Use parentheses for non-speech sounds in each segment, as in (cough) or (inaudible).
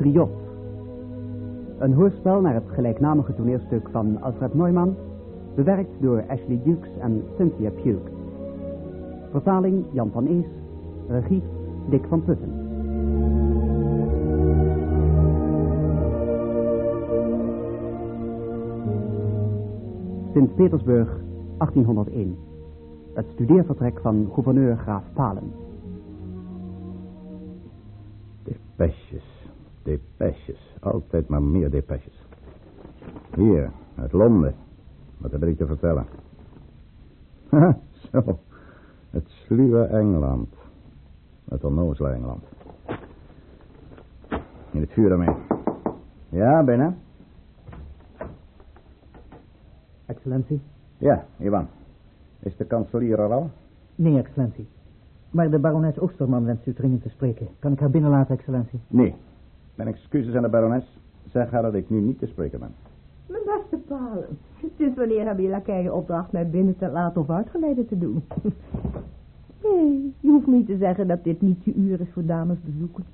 Patriot. Een hoorspel naar het gelijknamige toneelstuk van Alfred Neumann, bewerkt door Ashley Dukes en Cynthia Pugh. Vertaling Jan van Ees, regie Dick van Putten. Sint-Petersburg, 1801. Het studeervertrek van gouverneur Graaf Palen. Depesjes, depesjes. Altijd maar meer depesjes. Hier, uit Londen. Wat heb ik te vertellen? (laughs) Haha, zo. Het sluwe Engeland. Het onnozele Engeland. In het vuur daarmee. Ja, binnen. Excellentie? Ja, Ivan. Is de kanselier er al? Nee, excellentie. Maar de barones Oosterman wenst u dringend te spreken. Kan ik haar binnenlaten, excellentie? Nee. Mijn excuses aan de barones. Zeg haar dat ik nu niet te spreken ben. Mijn beste Palen. Sinds wanneer hebben je lakeien opdracht mij binnen te laten of uitgeleiden te doen? (laughs) nee, je hoeft niet te zeggen dat dit niet je uur is voor damesbezoeken.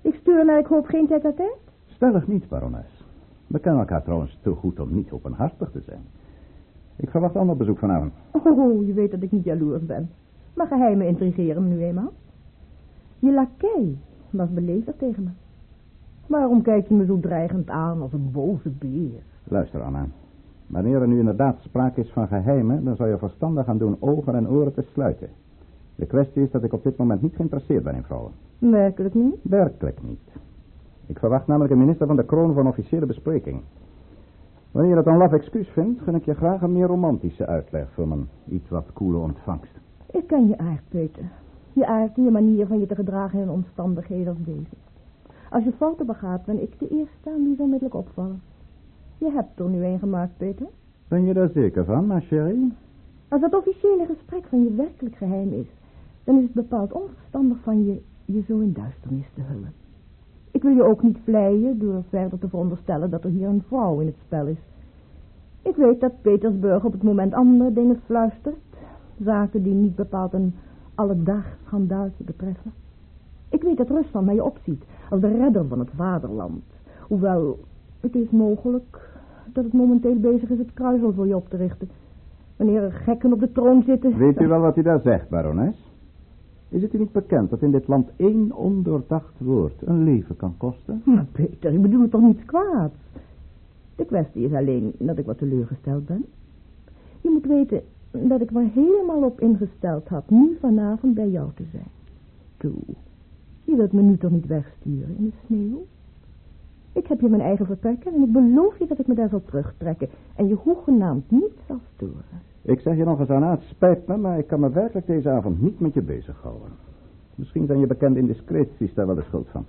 Ik stuur naar ik hoop geen tijd à tijd. Stellig niet, barones. We kennen elkaar trouwens te goed om niet openhartig te zijn. Ik verwacht ander bezoek vanavond. Oh, je weet dat ik niet jaloers ben. Maar geheimen intrigeren me nu eenmaal. Je lakij was beleefd tegen me. Waarom kijk je me zo dreigend aan als een boze beer? Luister, Anna. Wanneer er nu inderdaad sprake is van geheimen, dan zou je verstandig gaan doen ogen en oren te sluiten. De kwestie is dat ik op dit moment niet geïnteresseerd ben in vrouwen. Werkelijk niet? Werkelijk niet. Ik verwacht namelijk een minister van de kroon voor een officiële bespreking. Wanneer je dat een laf excuus vindt, gun ik je graag een meer romantische uitleg voor mijn iets wat koele ontvangst. Ik ken je aard, Peter. Je aard en je manier van je te gedragen in omstandigheden als deze. Als je fouten begaat, ben ik de eerste aan wie ze onmiddellijk opvallen. Je hebt er nu een gemaakt, Peter. Ben je daar zeker van, ma chérie? Als dat officiële gesprek van je werkelijk geheim is, dan is het bepaald onverstandig van je je zo in duisternis te hullen. Ik wil je ook niet vleien door verder te veronderstellen dat er hier een vrouw in het spel is. Ik weet dat Petersburg op het moment andere dingen fluistert. Zaken die niet bepaald een alledaags schandaaltje betreffen. Ik weet dat Rusland naar je opziet als de redder van het vaderland. Hoewel, het is mogelijk dat het momenteel bezig is het kruisel voor je op te richten. Wanneer er gekken op de troon zitten... Weet u wel wat u daar zegt, barones? Is het u niet bekend dat in dit land één ondoordacht woord een leven kan kosten? (laughs) Maar Peter, ik bedoel toch niets kwaads. De kwestie is alleen dat ik wat teleurgesteld ben. Je moet weten dat ik me helemaal op ingesteld had nu vanavond bij jou te zijn. Toe, je wilt me nu toch niet wegsturen in de sneeuw? Ik heb hier mijn eigen vertrekken en ik beloof je dat ik me daar zal terugtrekken en je hoegenaamd niet zal storen. Ik zeg je nog eens aan, het spijt me, maar ik kan me werkelijk deze avond niet met je bezighouden. Misschien zijn je bekende indiscreties daar wel de schuld van.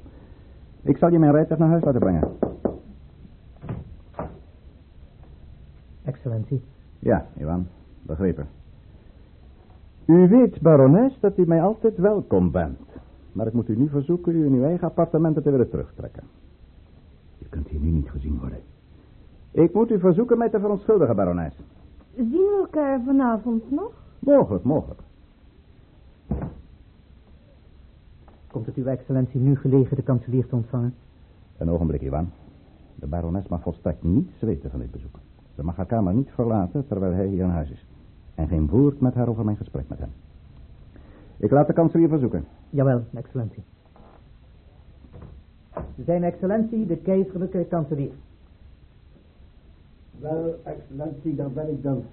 Ik zal je mijn rijtuig naar huis laten brengen. Excellentie. Ja, Ivan, begrepen. U weet, barones, dat u mij altijd welkom bent. Maar ik moet u nu verzoeken u in uw eigen appartementen te willen terugtrekken. U kunt hier nu niet gezien worden. Ik moet u verzoeken mij te verontschuldigen, barones. Zien we elkaar vanavond nog? Mogelijk, mogelijk. Komt het uw excellentie nu gelegen de kanselier te ontvangen? Een ogenblik, Ivan. De barones mag volstrekt niets weten van dit bezoek. Ze mag haar kamer niet verlaten terwijl hij hier in huis is. En geen woord met haar over mijn gesprek met hem. Ik laat de kanselier verzoeken. Jawel, excellentie. Zijn excellentie, de keizerlijke kanselier. Wel, excellentie, daar ben ik dan.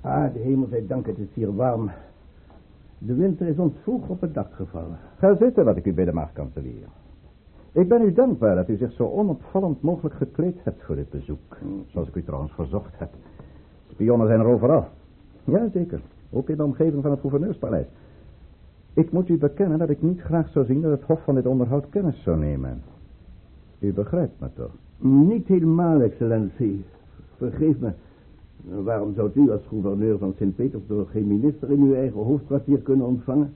Ah, de hemel zij dank, het is hier warm. De winter is ons vroeg op het dak gevallen. Ga zitten wat ik u bidden mag, kanselier. Ik ben u dankbaar dat u zich zo onopvallend mogelijk gekleed hebt voor dit bezoek. Zoals ik u trouwens verzocht heb. Spionnen zijn er overal. Jazeker, ook in de omgeving van het gouverneurspaleis. Ik moet u bekennen dat ik niet graag zou zien dat het hof van dit onderhoud kennis zou nemen. U begrijpt me toch? Niet helemaal, excellentie. Vergeef me. Waarom zou u als gouverneur van Sint-Petersburg geen minister in uw eigen hoofdkwartier kunnen ontvangen?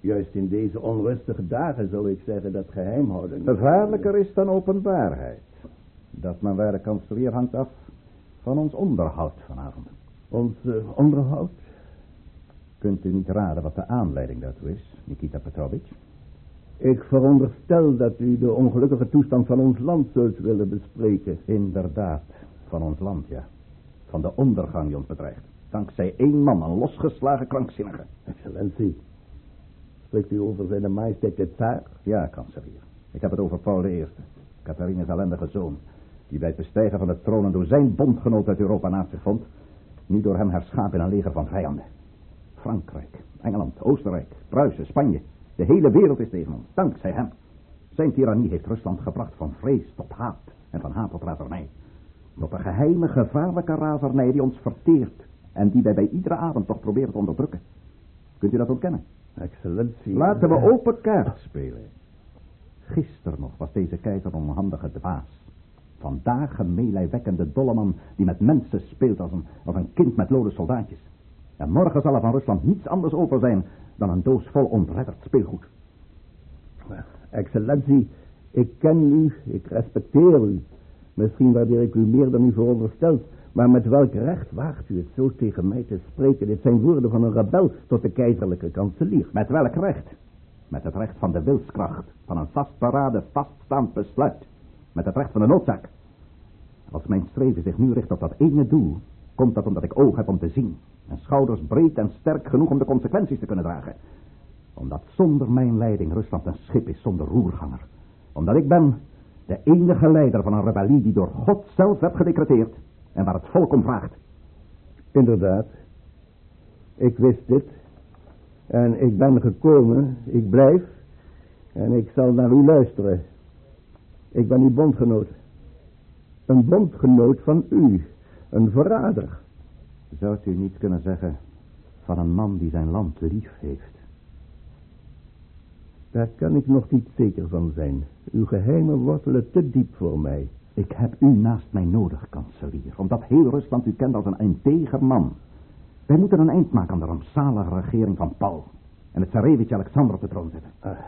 Juist in deze onrustige dagen zou ik zeggen dat geheimhouding... Gevaarlijker is dan openbaarheid. Dat mijn waarde kanselier hangt af van ons onderhoud vanavond. Ons uh, onderhoud? Kunt u niet raden wat de aanleiding daartoe is, Nikita Petrovich? Ik veronderstel dat u de ongelukkige toestand van ons land zult willen bespreken. Inderdaad, van ons land, ja. Van de ondergang die ons bedreigt. Dankzij één man, een losgeslagen krankzinnige. Excellentie, spreekt u over zijn majesteit de tsaar? Ja, kanselier. Ik heb het over Paul I, Catharina's ellendige zoon. Die bij het bestijgen van de troon door zijn bondgenoot uit Europa naast zich vond. Nu door hem herschapen in een leger van vijanden. Frankrijk, Engeland, Oostenrijk, Pruisen, Spanje. De hele wereld is tegen ons, dankzij hem. Zijn tirannie heeft Rusland gebracht van vrees tot haat en van haat tot razernij. Tot een geheime, gevaarlijke razernij die ons verteert en die wij bij iedere avond toch proberen te onderdrukken. Kunt u dat ontkennen? Excellentie. Laten we open kaart spelen. Gisteren nog was deze keizer een onhandige dwaas. Vandaag een meelijwekkende dolleman die met mensen speelt als een, als een kind met lode soldaatjes. En morgen zal er van Rusland niets anders over zijn dan een doos vol ontredderd speelgoed. Excellentie, ik ken u, ik respecteer u. Misschien waardeer ik u meer dan u veronderstelt. Maar met welk recht waagt u het zo tegen mij te spreken? Dit zijn woorden van een rebel tot de keizerlijke kanselier. Met welk recht? Met het recht van de wilskracht, van een vastberaden, vaststaand besluit. Met het recht van de noodzaak. Als mijn streven zich nu richt op dat ene doel, komt dat omdat ik oog heb om te zien. En schouders breed en sterk genoeg om de consequenties te kunnen dragen. Omdat zonder mijn leiding Rusland een schip is zonder roerganger. Omdat ik ben de enige leider van een rebellie die door God zelf werd gedecreteerd en waar het volk om vraagt. Inderdaad. Ik wist dit. En ik ben gekomen. Ik blijf. En ik zal naar u luisteren. Ik ben uw bondgenoot. Een bondgenoot van u. Een verrader. Zou u niet kunnen zeggen van een man die zijn land lief heeft? Daar kan ik nog niet zeker van zijn. Uw geheimen wortelen te diep voor mij. Ik heb u naast mij nodig, kanselier, omdat heel Rusland u kent als een integer man. Wij moeten een eind maken aan de rampzalige regering van Paul en het Tsarevich Alexander op de troon zetten. Ah,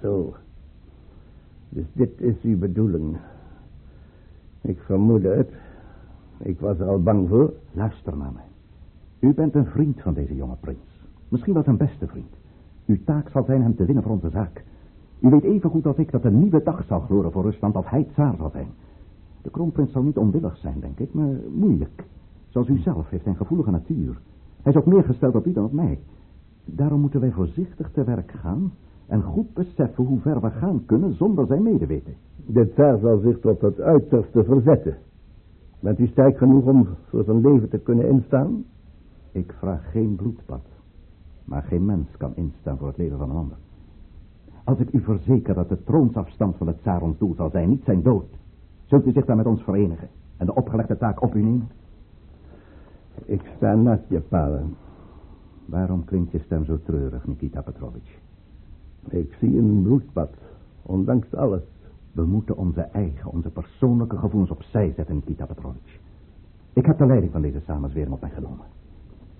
zo. Dus dit is uw bedoeling. Ik vermoedde het. Ik was er al bang voor. Luister naar mij. U bent een vriend van deze jonge prins. Misschien wel zijn beste vriend. Uw taak zal zijn hem te winnen voor onze zaak. U weet even goed als ik dat een nieuwe dag zal gloren voor Rusland als hij tsaar zal zijn. De kroonprins zal niet onwillig zijn, denk ik, maar moeilijk. Zoals u zelf heeft een gevoelige natuur. Hij is ook meer gesteld op u dan op mij. Daarom moeten wij voorzichtig te werk gaan en goed beseffen hoe ver we gaan kunnen zonder zijn medeweten. De tsaar zal zich tot het uiterste verzetten. Bent u sterk genoeg om voor zijn leven te kunnen instaan? Ik vraag geen bloedbad, maar geen mens kan instaan voor het leven van een ander. Als ik u verzeker dat de troonsafstand van het tsaar ons doel zal zijn, niet zijn dood, zult u zich dan met ons verenigen en de opgelegde taak op u nemen? Ik sta naast je, palen. Waarom klinkt je stem zo treurig, Nikita Petrovich? Ik zie een bloedbad, ondanks alles. We moeten onze eigen, onze persoonlijke gevoelens opzij zetten, Nikita Petrovich. Ik heb de leiding van deze samenzwering op mij genomen.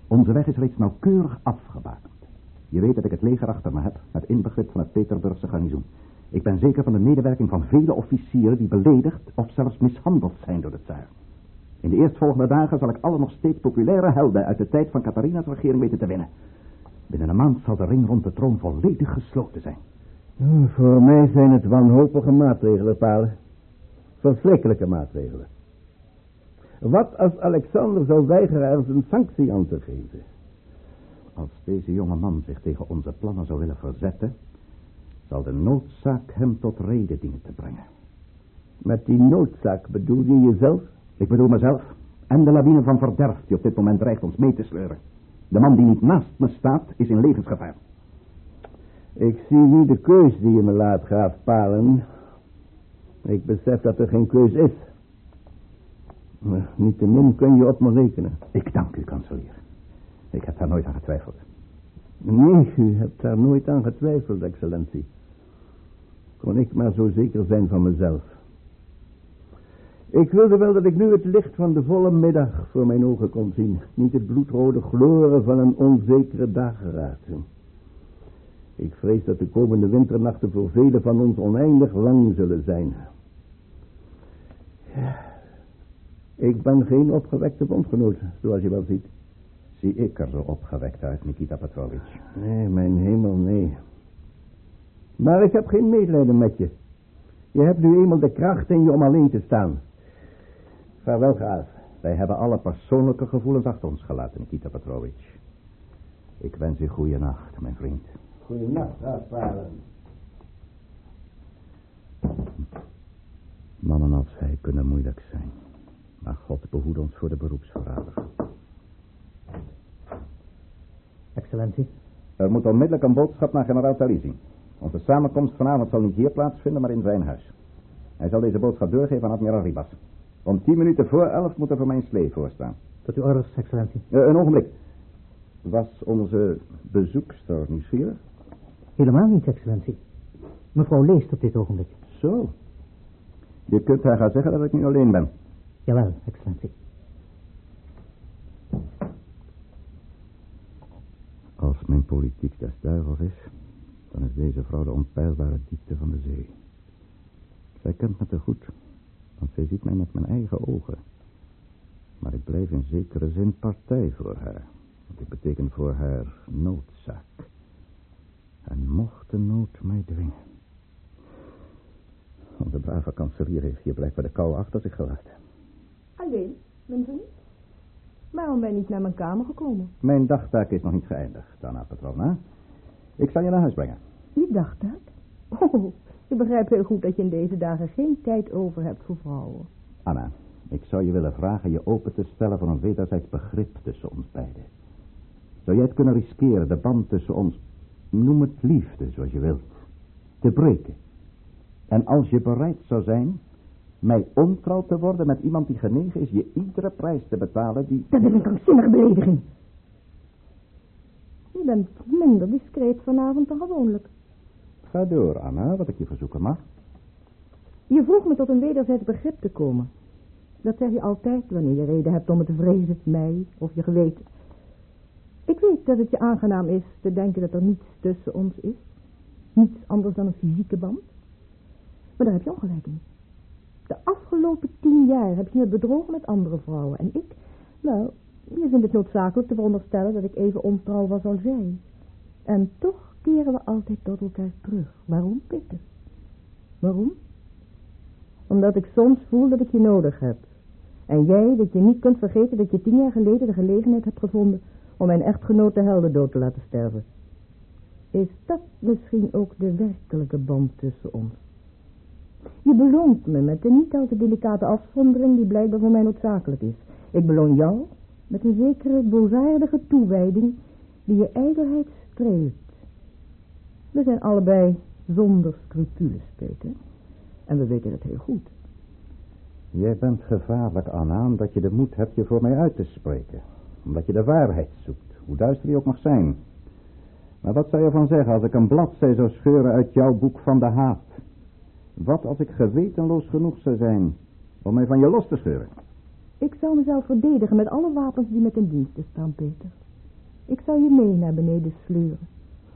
Onze weg is reeds nauwkeurig afgebakend. Je weet dat ik het leger achter me heb, met inbegrip van het Peterburgse garnizoen. Ik ben zeker van de medewerking van vele officieren die beledigd of zelfs mishandeld zijn door de tsaar. In de eerstvolgende dagen zal ik alle nog steeds populaire helden uit de tijd van Catharina's regering weten te winnen. Binnen een maand zal de ring rond de troon volledig gesloten zijn. Voor mij zijn het wanhopige maatregelen, palen. Verschrikkelijke maatregelen. Wat als Alexander zou weigeren er zijn sanctie aan te geven? Als deze jonge man zich tegen onze plannen zou willen verzetten, zal de noodzaak hem tot reden dienen te brengen. Met die noodzaak bedoel je jezelf? Ik bedoel mezelf en de lawine van verderf die op dit moment dreigt ons mee te sleuren. De man die niet naast me staat, is in levensgevaar. Ik zie nu de keus die je me laat, graaf Palen. Ik besef dat er geen keus is. Maar niettemin kun je op me rekenen. Ik dank u, kanselier. Ik heb daar nooit aan getwijfeld. Nee, u hebt daar nooit aan getwijfeld, excellentie. Kon ik maar zo zeker zijn van mezelf. Ik wilde wel dat ik nu het licht van de volle middag voor mijn ogen kon zien. Niet het bloedrode gloren van een onzekere dageraad. Ik vrees dat de komende winternachten voor velen van ons oneindig lang zullen zijn. Ja. Ik ben geen opgewekte bondgenoot, zoals je wel ziet. Zie ik er zo opgewekt uit, Nikita Petrovich? Nee, mijn hemel, nee. Maar ik heb geen medelijden met je. Je hebt nu eenmaal de kracht in je om alleen te staan. Vaarwel, graaf. Wij hebben alle persoonlijke gevoelens achter ons gelaten, Nikita Petrovich. Ik wens u goede nacht, mijn vriend. Goedenacht, graaf Varen. Mannen als hij kunnen moeilijk zijn. Maar God behoede ons voor de beroepsverrader. Excellentie. Er moet onmiddellijk een boodschap naar generaal Talisi. Onze samenkomst vanavond zal niet hier plaatsvinden, maar in zijn huis. Hij zal deze boodschap doorgeven aan admiraal Ribas. Om tien minuten voor elf moet er voor mijn slee voorstaan. Tot uw orders, excellentie. Eh, een ogenblik. Was onze bezoekster nieuwsgierig? Helemaal niet, excellentie. Mevrouw leest op dit ogenblik. Zo. Je kunt haar gaan zeggen dat ik nu alleen ben. Jawel, excellentie. Als mijn politiek des duivels is, dan is deze vrouw de onpeilbare diepte van de zee. Zij kent me te goed, want zij ziet mij met mijn eigen ogen. Maar ik blijf in zekere zin partij voor haar. Want ik beteken voor haar noodzaak. En mocht de nood mij dwingen. Onze brave kanselier heeft hier blijkbaar de kou achter zich gelaten. Alleen, mijn vriend. Waarom ben je niet naar mijn kamer gekomen? Mijn dagtaak is nog niet geëindigd, Anna Petrovna. Ik zal je naar huis brengen. Je dagtaak? Oh, je begrijpt heel goed dat je in deze dagen geen tijd over hebt voor vrouwen. Anna, ik zou je willen vragen je open te stellen voor een wederzijds begrip tussen ons beiden. Zou jij het kunnen riskeren de band tussen ons, noem het liefde zoals je wilt, te breken? En als je bereid zou zijn mij ontrouw te worden met iemand die genegen is je iedere prijs te betalen die... Dat is een krankzinnige belediging. Je bent minder discreet vanavond dan gewoonlijk. Ga door, Anna, wat ik je verzoeken mag. Je vroeg me tot een wederzijds begrip te komen. Dat zeg je altijd wanneer je reden hebt om het te vrezen, mij of je geweten. Ik weet dat het je aangenaam is te denken dat er niets tussen ons is. Niets anders dan een fysieke band. Maar daar heb je ongelijk in. De afgelopen tien jaar heb je me bedrogen met andere vrouwen. En ik, wel, je vindt het noodzakelijk te veronderstellen dat ik even ontrouw was als jij. En toch keren we altijd tot elkaar terug. Waarom, Peter? Waarom? Omdat ik soms voel dat ik je nodig heb. En jij dat je niet kunt vergeten dat je tien jaar geleden de gelegenheid hebt gevonden om mijn echtgenoot de helden dood te laten sterven. Is dat misschien ook de werkelijke band tussen ons? Je beloont me met een niet al te delicate afzondering die blijkbaar voor mij noodzakelijk is. Ik beloon jou met een zekere boosaardige toewijding die je ijdelheid streelt. We zijn allebei zonder scrupules, Peter. En we weten het heel goed. Jij bent gevaarlijk, Anna, omdat je de moed hebt je voor mij uit te spreken. Omdat je de waarheid zoekt, hoe duister die ook mag zijn. Maar wat zou je van zeggen als ik een bladzij zou scheuren uit jouw boek van de haat? Wat als ik gewetenloos genoeg zou zijn om mij van je los te scheuren? Ik zou mezelf verdedigen met alle wapens die met in diensten staan, Peter. Ik zou je mee naar beneden sleuren.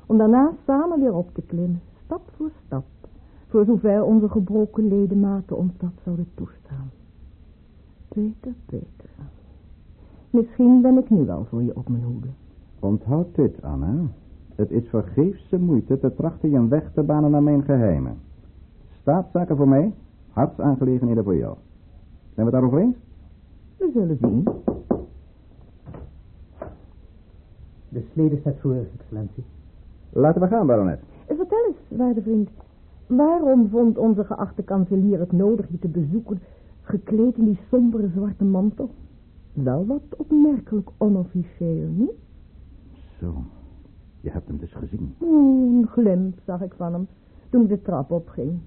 Om daarna samen weer op te klimmen, stap voor stap. Voor zover onze gebroken ledematen ons dat zouden toestaan. Peter, Peter. Misschien ben ik nu wel voor je op mijn hoede. Onthoud dit, Anna. Het is vergeefse moeite te trachten je een weg te banen naar mijn geheimen. Staatszaken voor mij, hartsaangelegenheden voor jou. Zijn we het daarover eens? We zullen zien. De slede staat voor, excellentie. Laten we gaan, baronet. Vertel eens, waarde vriend. Waarom vond onze geachte kanselier het nodig je te bezoeken, gekleed in die sombere zwarte mantel? Wel wat opmerkelijk onofficieel, niet? Zo, je hebt hem dus gezien. Oeh, een glimp zag ik van hem toen ik de trap opging.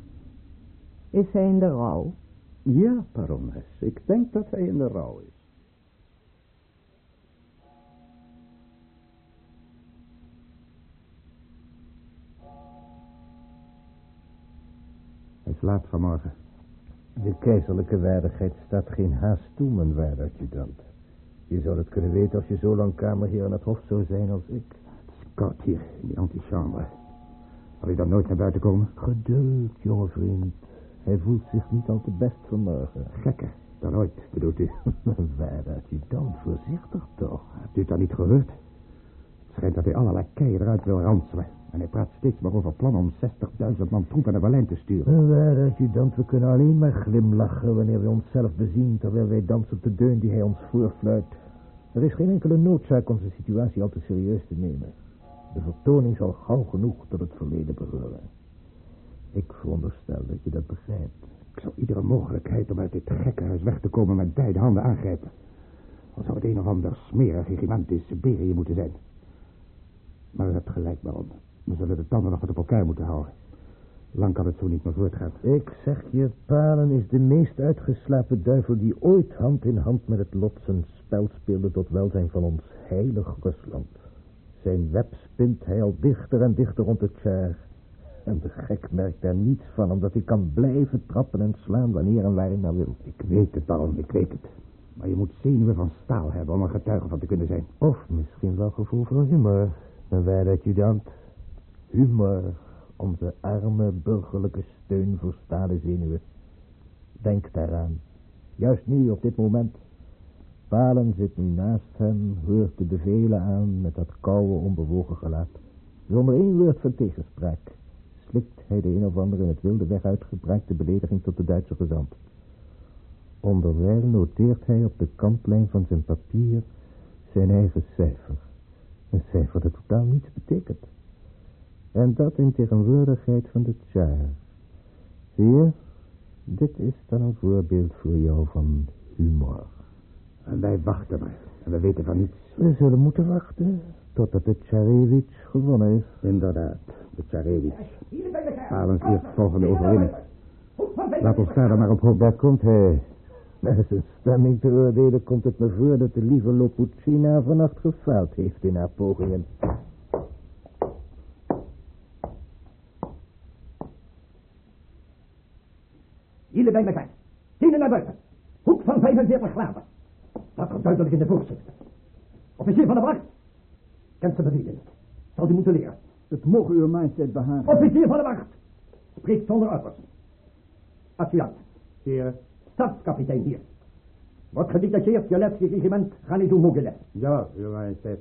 Is hij in de rouw? Ja, barones, ik denk dat hij in de rouw is. Hij slaapt vanmorgen. De keizerlijke waardigheid staat geen haast toe, mijn waarde adjudant. Je zou het kunnen weten als je zo lang kamerheer aan het hof zou zijn als ik. Het is koud hier, in die antichambre. Zal hij dan nooit naar buiten komen? Geduld, jonge vriend. Hij voelt zich niet al te best vanmorgen. Gekker dan ooit, bedoelt u? (laughs) Mijn waarde adjudant, voorzichtig toch. Hebt u het dan niet gehoord? Het schijnt dat hij allerlei keien eruit wil ranselen. En hij praat steeds maar over plannen om 60.000 man troepen naar Berlijn te sturen. Waar, adjudant, we kunnen alleen maar glimlachen wanneer we onszelf bezien... terwijl wij dansen op de deun die hij ons voorfluit. Er is geen enkele noodzaak onze situatie al te serieus te nemen. De vertoning zal gauw genoeg tot het verleden behoren. Ik veronderstel dat je dat begrijpt. Ik zal iedere mogelijkheid om uit dit gekkenhuis weg te komen met beide handen aangrijpen. Al zou het een of ander smerig regiment in Siberië moeten zijn. Maar u hebt gelijk, baron. We zullen de tanden nog wat op elkaar moeten houden. Lang kan het zo niet meer voortgaan. Ik zeg je, Palen is de meest uitgeslapen duivel die ooit hand in hand met het lot zijn spel speelde tot welzijn van ons heilig Rusland. Zijn web spint hij al dichter en dichter rond het tjaar. En de gek merkt daar niets van, omdat hij kan blijven trappen en slaan wanneer en waar hij maar wil. Ik weet het, baron, ik weet het. Maar je moet zenuwen van staal hebben om er getuige van te kunnen zijn. Of misschien wel gevoel voor humor, mijn waarde adjudant. Humor, onze arme burgerlijke steun voor stalen zenuwen. Denk daaraan. Juist nu, op dit moment. Palen zit nu naast hem, hoort de bevelen aan met dat koude, onbewogen gelaat. Zonder één woord van tegenspraak slikt hij de een of andere in het wilde weg uitgebreide belediging tot de Duitse gezant. Onderwijl noteert hij op de kantlijn van zijn papier zijn eigen cijfer. Een cijfer dat totaal niets betekent. En dat in tegenwoordigheid van de tsaar. Zie je, dit is dan een voorbeeld voor jou van humor. En wij wachten maar. En we weten van niets. We zullen moeten wachten totdat de Tsarevich gewonnen is. Inderdaad, de Tsarevich. Palens eerstvolgende overwinning. Laat ons verder maar op hoop. Daar komt hij. Naar zijn stemming te oordelen komt het me voor dat de lieve Lopucina vannacht gefaald heeft in haar pogingen. Jullie bij elkaar. Tienen naar buiten. Hoek van 45 graden. Dat komt duidelijk in de voorschriften. Officier van de wacht. Kent ze bevelen. Zal u moeten leren. Het mogen uw majesteit behagen. Officier van de wacht. Spreekt zonder orders. Adjudant. Heren. Stafskapitein hier. Wordt gedetacheerd, Jelevski regiment, ga niet doen Mogilev. Ja, uw majesteit.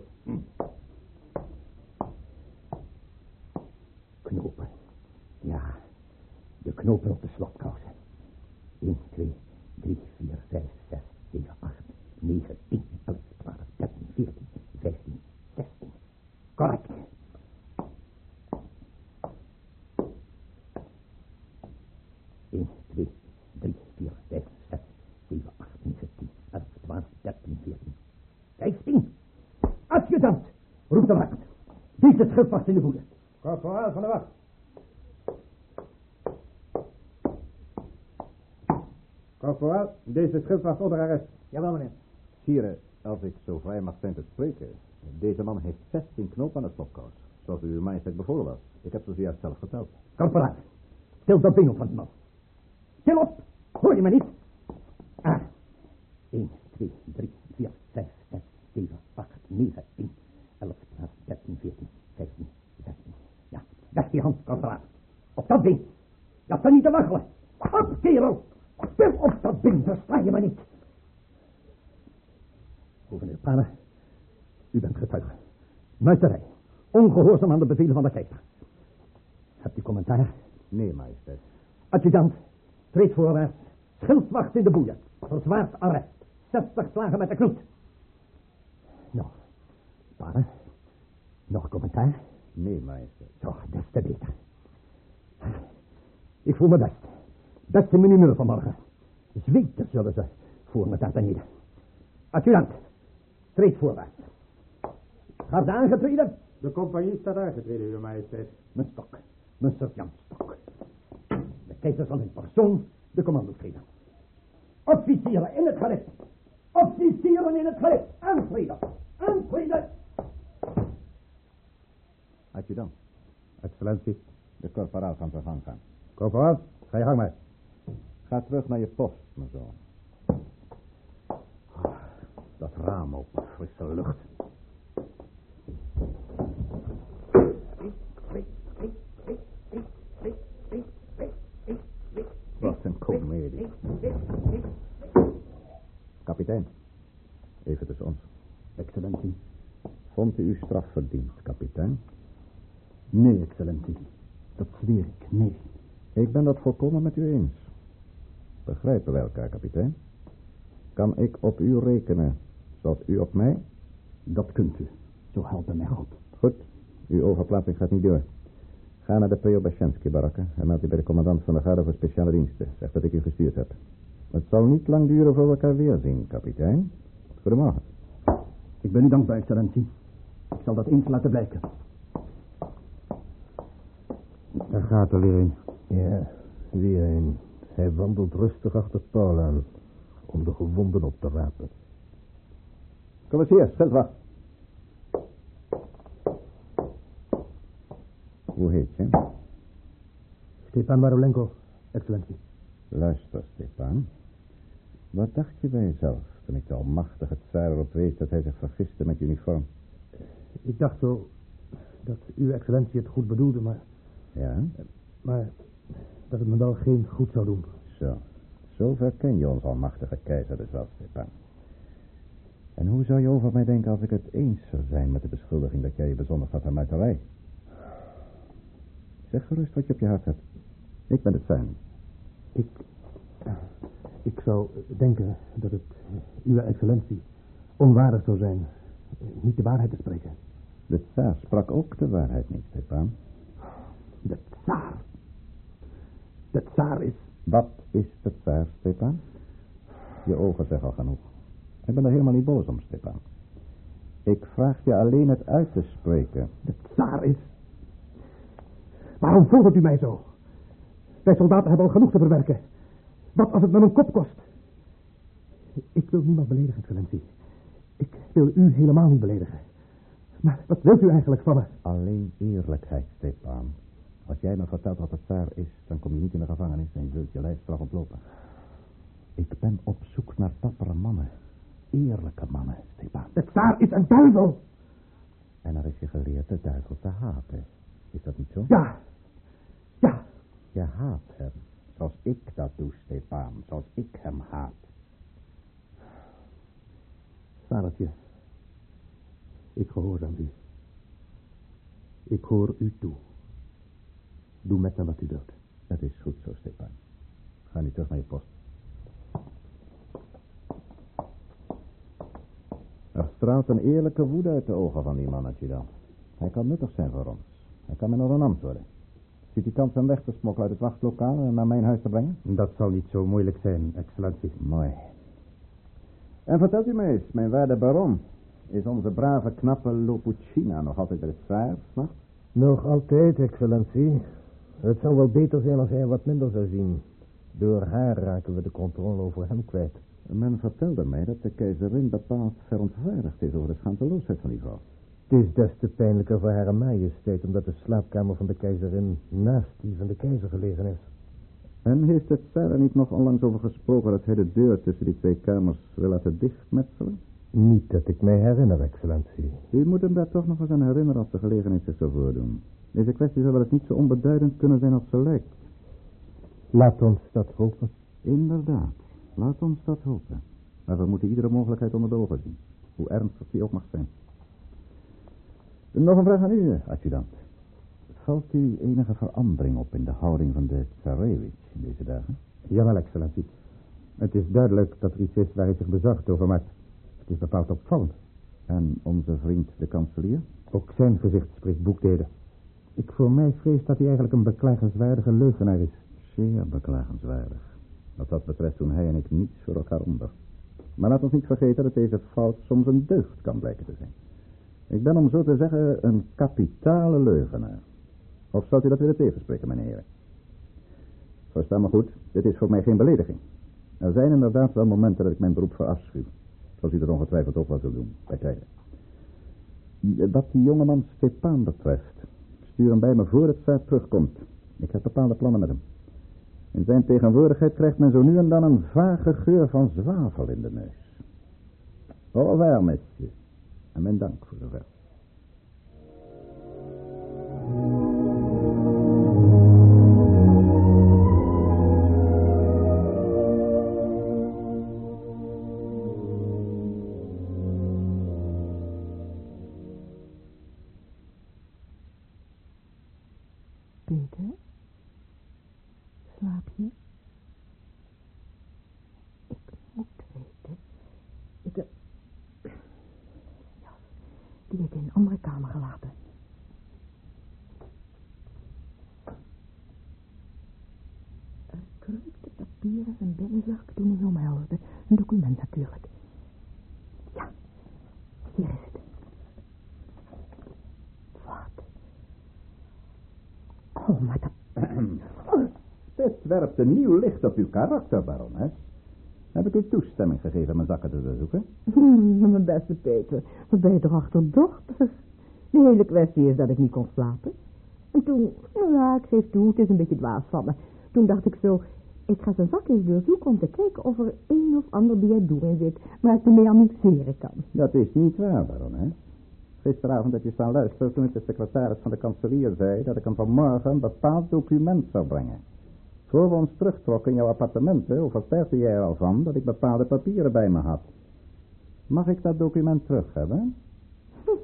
Knopen. Ja, de knopen op de slotkousen. 1, 2, 3, 4, 5, 6, 7, 8, 9, 10, 11, 12, 13, 14, 15, 16. Correct. Roep de wacht. Deze schildwacht in de boede. Korporaal van de wacht. Korporaal, deze schildwacht onder arrest. Jawel, meneer. Sire, als ik zo vrij mag zijn te spreken. Deze man heeft 16 knopen aan het slotkous. Zoals u uw majesteit bevolen was. Ik heb ze zojuist zelf verteld. Korporaal, stil dat ding op van die man. Stil op, hoor je me niet? Ah, 1, 2, 3, 4, 5, 6, 7, 8, 9, 10, 11, 12, 13, 14, 15, 16. Ja, weg die hand, korporaal. Op dat ding. Dat kan niet te waggelen. Op, kerel. Stil op dat ding, versta je me niet. Gouverneur Panen, u bent getuige. Muiterij. Ongehoorzaam aan de bevelen van de keizer. Hebt u commentaar? Nee, majesteit. Adjudant, treed voorwaarts. Schildwacht in de boeien. Verzwaard arrest. 60 slagen met de knoet. Nou, Panen. Nog commentaar? Nee, majesteit. Zo, des te beter. Ik voel me best. Beste minimeur vanmorgen. Zweten zullen ze voor me daar beneden. Adjudant, treed voorwaarts. Garde aangetreden. De compagnie staat aangetreden, uw majesteit. Mijn stok, mijn sergeantstok. De keizer zal in persoon de commando's geven. Officieren in het gelid. Officieren in het gelid. Aantreden. Aantreden. Adjudant. Excellentie. De korporaal kan zijn gang gaan. Korporaal, ga je gang. Ga terug naar je post, mijn zoon. Ah, Dat raam open, frisse lucht. Wat een komedie. Kapitein, even tussen ons. Excellentie. Vond u uw straf verdiend, kapitein? Nee, excellentie. Dat zweer ik, nee. Ik ben dat volkomen met u eens. Begrijpen wij elkaar, kapitein? Kan ik op u rekenen, zoals u op mij? Dat kunt u. Zo helpen mij God. Goed, uw overplaatsing gaat niet door. Ga naar de Preobasjensky-barakken en meld u bij de commandant van de garde voor speciale diensten. Zeg dat ik u gestuurd heb. Het zal niet lang duren voor we elkaar weerzien, kapitein. Goedemorgen. Ik ben u dankbaar, excellentie. Ik zal dat eens laten blijken. Daar gaat er weer een. Ja, weer een. Hij wandelt rustig achter Paul aan. Om de gewonden op te rapen. Kom eens hier, Veldwacht. Hoe heet je? Stepan Marolenko, excellentie. Luister, Stepan. Wat dacht je bij jezelf toen ik de almachtige tsaar erop wees dat hij zich vergiste met uniform? Ik dacht zo dat uw excellentie het goed bedoelde, maar, Ja? maar dat het me wel geen goed zou doen. Zo. Zover ken je ons almachtige keizer dus wel, Stepan. En hoe zou je over mij denken als ik het eens zou zijn met de beschuldiging dat jij je bezondigd had aan muiterij? Zeg gerust wat je op je hart hebt. Ik ben het fijn. Ik, ik zou denken dat het uw excellentie onwaardig zou zijn niet de waarheid te spreken. De tsaar sprak ook de waarheid niet, Stepan. De tsaar. De tsaar is... Wat is de tsaar, Stepan? Je ogen zeggen al genoeg. Ik ben er helemaal niet boos om, Stepan. Ik vraag je alleen het uit te spreken. De tsaar is... Waarom volgt u mij zo? Wij soldaten hebben al genoeg te verwerken. Wat als het me mijn kop kost? Ik wil niemand beledigen, excellentie. Ik wil u helemaal niet beledigen. Maar wat wilt u eigenlijk van me? Alleen eerlijkheid, Stepan. Als jij me vertelt wat de tsaar is, dan kom je niet in de gevangenis en je zult je lijfstraf ontlopen. Ik ben op zoek naar dappere mannen. Eerlijke mannen, Stepan. De tsaar is een duivel. En er is je geleerd de duivel te haten. Is dat niet zo? Ja. Ja. Je haat hem. Zoals ik dat doe, Stepan. Zoals ik hem haat. Vadertje. Ik gehoorzaam u. Ik hoor u toe. Doe met me wat u wilt. Dat is goed zo, Stepan. Ga nu terug naar je post. Er straalt een eerlijke woede uit de ogen van die man, dan. Hij kan nuttig zijn voor ons. Hij kan me nog een ambt worden. Ziet hij kans hem weg te smokkelen uit het wachtlokaal en naar mijn huis te brengen? Dat zal niet zo moeilijk zijn, excellentie. Mooi. En vertelt u me eens, mijn waarde baron. Is onze brave, knappe Lopucina nog altijd bij tsaar, s'nachts? Nog altijd, excellentie. Het zou wel beter zijn als hij wat minder zou zien. Door haar raken we de controle over hem kwijt. Men vertelde mij dat de keizerin bepaald verontwaardigd is over de schaamteloosheid van die vrouw. Het is des te pijnlijker voor haar majesteit, omdat de slaapkamer van de keizerin naast die van de keizer gelegen is. En heeft het er niet nog onlangs over gesproken dat hij de deur tussen die twee kamers wil laten dichtmetselen? Niet dat ik mij herinner, excellentie. U moet hem daar toch nog eens aan herinneren als de gelegenheid zich zou voordoen. Deze kwestie zou wel eens niet zo onbeduidend kunnen zijn als ze lijkt. Laat ons dat hopen. Inderdaad, laat ons dat hopen. Maar we moeten iedere mogelijkheid onder de ogen zien. Hoe ernstig die ook mag zijn. Nog een vraag aan u, adjudant. Valt u enige verandering op in de houding van de Tsarevich in deze dagen? Jawel, excellentie. Het is duidelijk dat er iets is waar hij zich bezorgd over maakt. Het is bepaald opvallend. En onze vriend de kanselier? Ook zijn gezicht spreekt boekdelen. Ik voor mij vrees dat hij eigenlijk een beklagenswaardige leugenaar is. Zeer beklagenswaardig. Wat dat betreft doen hij en ik niets voor elkaar onder. Maar laat ons niet vergeten dat deze fout soms een deugd kan blijken te zijn. Ik ben om zo te zeggen een kapitale leugenaar. Of zou u dat willen tegenspreken, heren? Versta me goed, dit is voor mij geen belediging. Er zijn inderdaad wel momenten dat ik mijn beroep verafschuw. Zoals u er ongetwijfeld ook wel zult doen, bij tijden. Wat die jongeman Stepan betreft, stuur hem bij me voor het terugkomt. Ik heb bepaalde plannen met hem. In zijn tegenwoordigheid krijgt men zo nu en dan een vage geur van zwavel in de neus. Au revoir, monsieur. En mijn dank voor zover. papieren binnenzak toen hij omhelsde. Een document natuurlijk. Ja, hier is het. Wat? Oh, maar dat... (clears throat) Dit werpt een nieuw licht op uw karakter, barones. Heb ik u toestemming gegeven mijn zakken te doorzoeken? Hmm, mijn beste Peter, wat ben je toch achterdochtig? De hele kwestie is dat ik niet kon slapen. En toen, nou ja, ik geef toe, het is een beetje dwaas van me. Toen dacht ik zo, ik ga zijn zak eens doorzoeken om te kijken of er een of ander biljet in zit, waar ik me mee amuseren kan. Dat is niet waar, barones. Gisteravond heb je staan luisteren toen ik de secretaris van de kanselier zei dat ik hem vanmorgen een bepaald document zou brengen. Voor we ons terugtrokken in jouw appartementen overtuigde jij er al van dat ik bepaalde papieren bij me had. Mag ik dat document terug hebben? (laughs)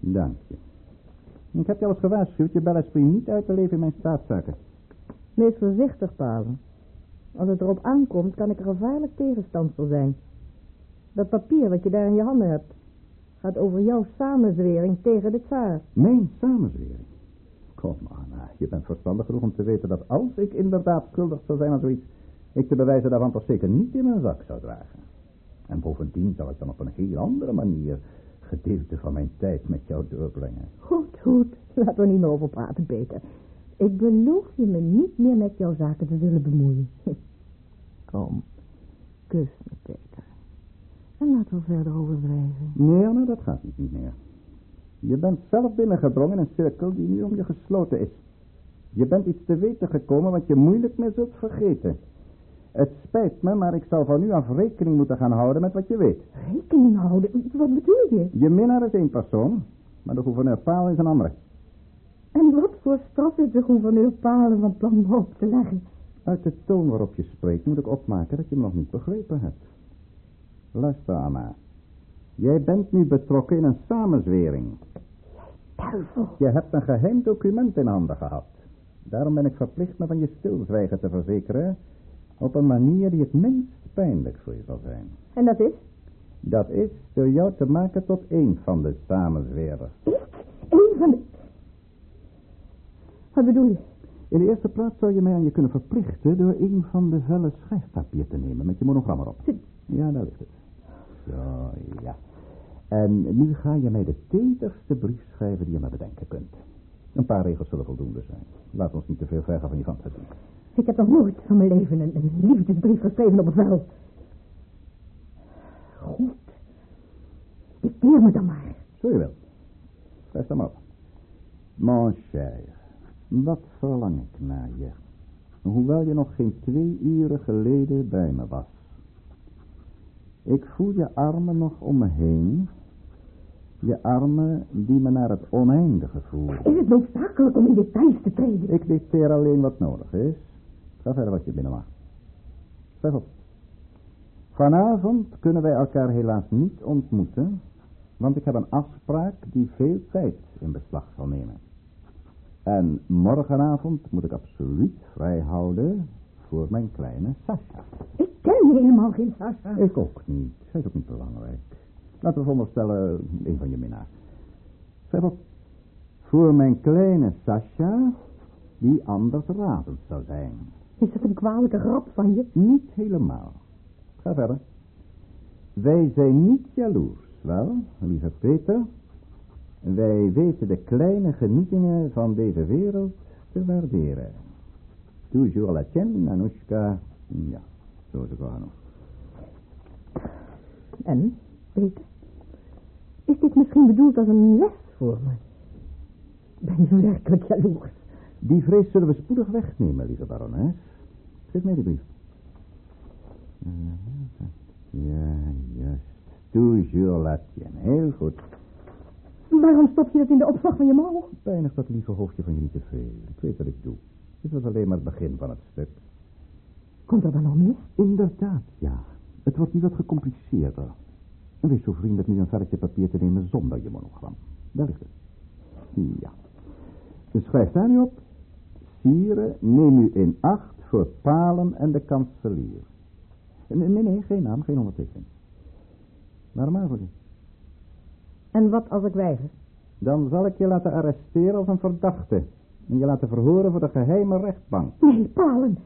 Dank je. Ik heb je al eens gewaarschuwd je Bellesprit niet uit te leven in mijn staatszaken. Wees voorzichtig, Palen. Als het erop aankomt, kan ik er gevaarlijk tegenstander zijn. Dat papier wat je daar in je handen hebt, gaat over jouw samenzwering tegen de tsaar. Mijn samenzwering? Kom, Anna, je bent verstandig genoeg om te weten dat als ik inderdaad schuldig zou zijn aan zoiets, ik de bewijzen daarvan toch zeker niet in mijn zak zou dragen. En bovendien zal ik dan op een heel andere manier gedeelte van mijn tijd met jou doorbrengen. Goed, goed. Laten we niet meer over praten, Peter. Ik beloof je me niet meer met jouw zaken te zullen bemoeien. (laughs) Kom, kus me, Peter. En laten we verder overblijven. Nee, Anna, dat gaat niet meer. Je bent zelf binnengedrongen in een cirkel die nu om je gesloten is. Je bent iets te weten gekomen wat je moeilijk meer zult vergeten. Het spijt me, maar ik zal van nu af rekening moeten gaan houden met wat je weet. Rekening houden? Wat bedoel je? Je minnaar is één persoon, maar de gouverneur Paal is een andere. En wat voor straf is de gouverneur Palen van plan me op te leggen? Uit de toon waarop je spreekt moet ik opmaken dat je me nog niet begrepen hebt. Luister, Anna. Jij bent nu betrokken in een samenzwering. Duivel. Je hebt een geheim document in handen gehad. Daarom ben ik verplicht me van je stilzwijgen te verzekeren... op een manier die het minst pijnlijk voor je zal zijn. En dat is? Dat is door jou te maken tot één van de samenzwerers. Ik? Eén van de... Wat bedoel je? In de eerste plaats zou je mij aan je kunnen verplichten... door een van de vellen schrijfpapier te nemen met je monogram erop. Ja, daar ligt het. Zo, ja. En nu ga je mij de tederste brief schrijven die je maar bedenken kunt. Een paar regels zullen voldoende zijn. Laat ons niet te veel vergen van je fantasie. Ik heb nog nooit van mijn leven een, een liefdesbrief geschreven op een vel. Goed. Dicteer me dan maar. Zo je wel. Schrijf dan maar op. Mon cher, wat verlang ik naar je. Hoewel je nog geen twee uren geleden bij me was. Ik voel je armen nog om me heen. Je armen die me naar het oneindige voeren. Is het noodzakelijk om in details te treden? Ik dicteer alleen wat nodig is. Ga verder wat je binnen mag. Zeg op. Vanavond kunnen wij elkaar helaas niet ontmoeten, want ik heb een afspraak die veel tijd in beslag zal nemen. En morgenavond moet ik absoluut vrij houden voor mijn kleine Sascha. Ik ken helemaal geen Sascha. Ik ook niet. Hij is ook niet belangrijk. Laten we veronderstellen, een van je minnaars. Schrijf op. Voor mijn kleine Sascha, die anders razend zou zijn. Is dat een kwalijke grap van je? Niet helemaal. Ga verder. Wij zijn niet jaloers, wel, lieve Peter. Wij weten de kleine genietingen van deze wereld te waarderen. Toujours la tienne, Anushka. Ja, zo is het wel. En, Peter? Is dit misschien bedoeld als een les voor me? Ben je werkelijk jaloers? Die vrees zullen we spoedig wegnemen, lieve barones. Geef mij die brief. Ja, juist. Toujours la tienne. Heel goed. Waarom stop je dat in de opslag van je mouw? Pijnig dat lieve hoofdje van je niet te veel. Ik weet wat ik doe. Dit was alleen maar het begin van het stuk. Komt er dan nog meer? Inderdaad, ja. Het wordt nu wat gecompliceerder. En wees zo vriendelijk nu een velletje papier te nemen zonder je monogram. Daar ligt het. Ja. Dus schrijf daar nu op. Sire, neem u in acht voor Palen en de kanselier. Nee, nee, nee, geen naam, geen ondertekening. Waarom eigenlijk? En wat als ik weiger? Dan zal ik je laten arresteren als een verdachte. En je laten verhoren voor de geheime rechtbank. Nee, Palen.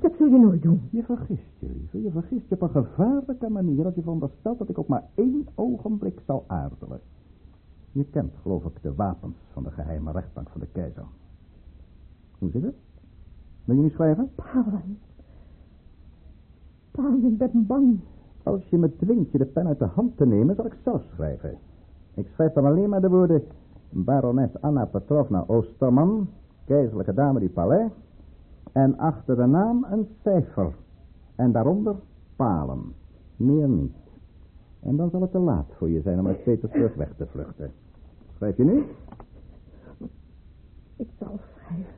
Dat zul je nooit doen. Je vergist je, lieve. Je vergist je op een gevaarlijke manier als je veronderstelt dat ik ook maar één ogenblik zal aarzelen. Je kent, geloof ik, de wapens van de geheime rechtbank van de keizer. Hoe zit het? Wil je niet schrijven? Palen. Palen, ik ben bang. Als je me dwingt je de pen uit de hand te nemen, zal ik zelf schrijven. Ik schrijf dan alleen maar de woorden... Barones Anna Petrovna Oosterman, keizerlijke dame die palais... en achter de naam een cijfer. En daaronder palen. Meer niet. En dan zal het te laat voor je zijn om uit Petersburg weg te vluchten. Schrijf je nu? Ik zal schrijven.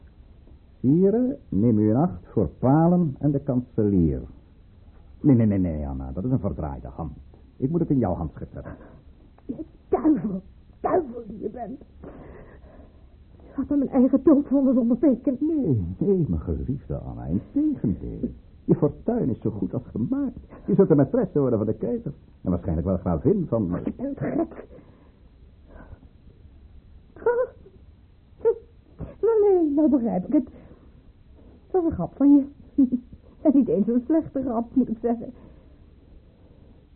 Sieren, neem u in acht voor palen en de kanselier. Nee, nee, nee, nee, Anna, dat is een verdraaide hand. Ik moet het in jouw handschrift hebben. Duivel, duivel die je bent. Ik had aan mijn eigen doodvonnis ondertekend. Nee, nee, mijn geliefde Anna, in tegendeel. Je fortuin is zo goed als gemaakt. Je zult de maîtresse worden van de keizer. En waarschijnlijk wel gravin van... Je bent gek. Nou, nee, nou begrijp ik het. Het was een grap van je. (laughs) En niet eens een slechte grap, moet ik zeggen.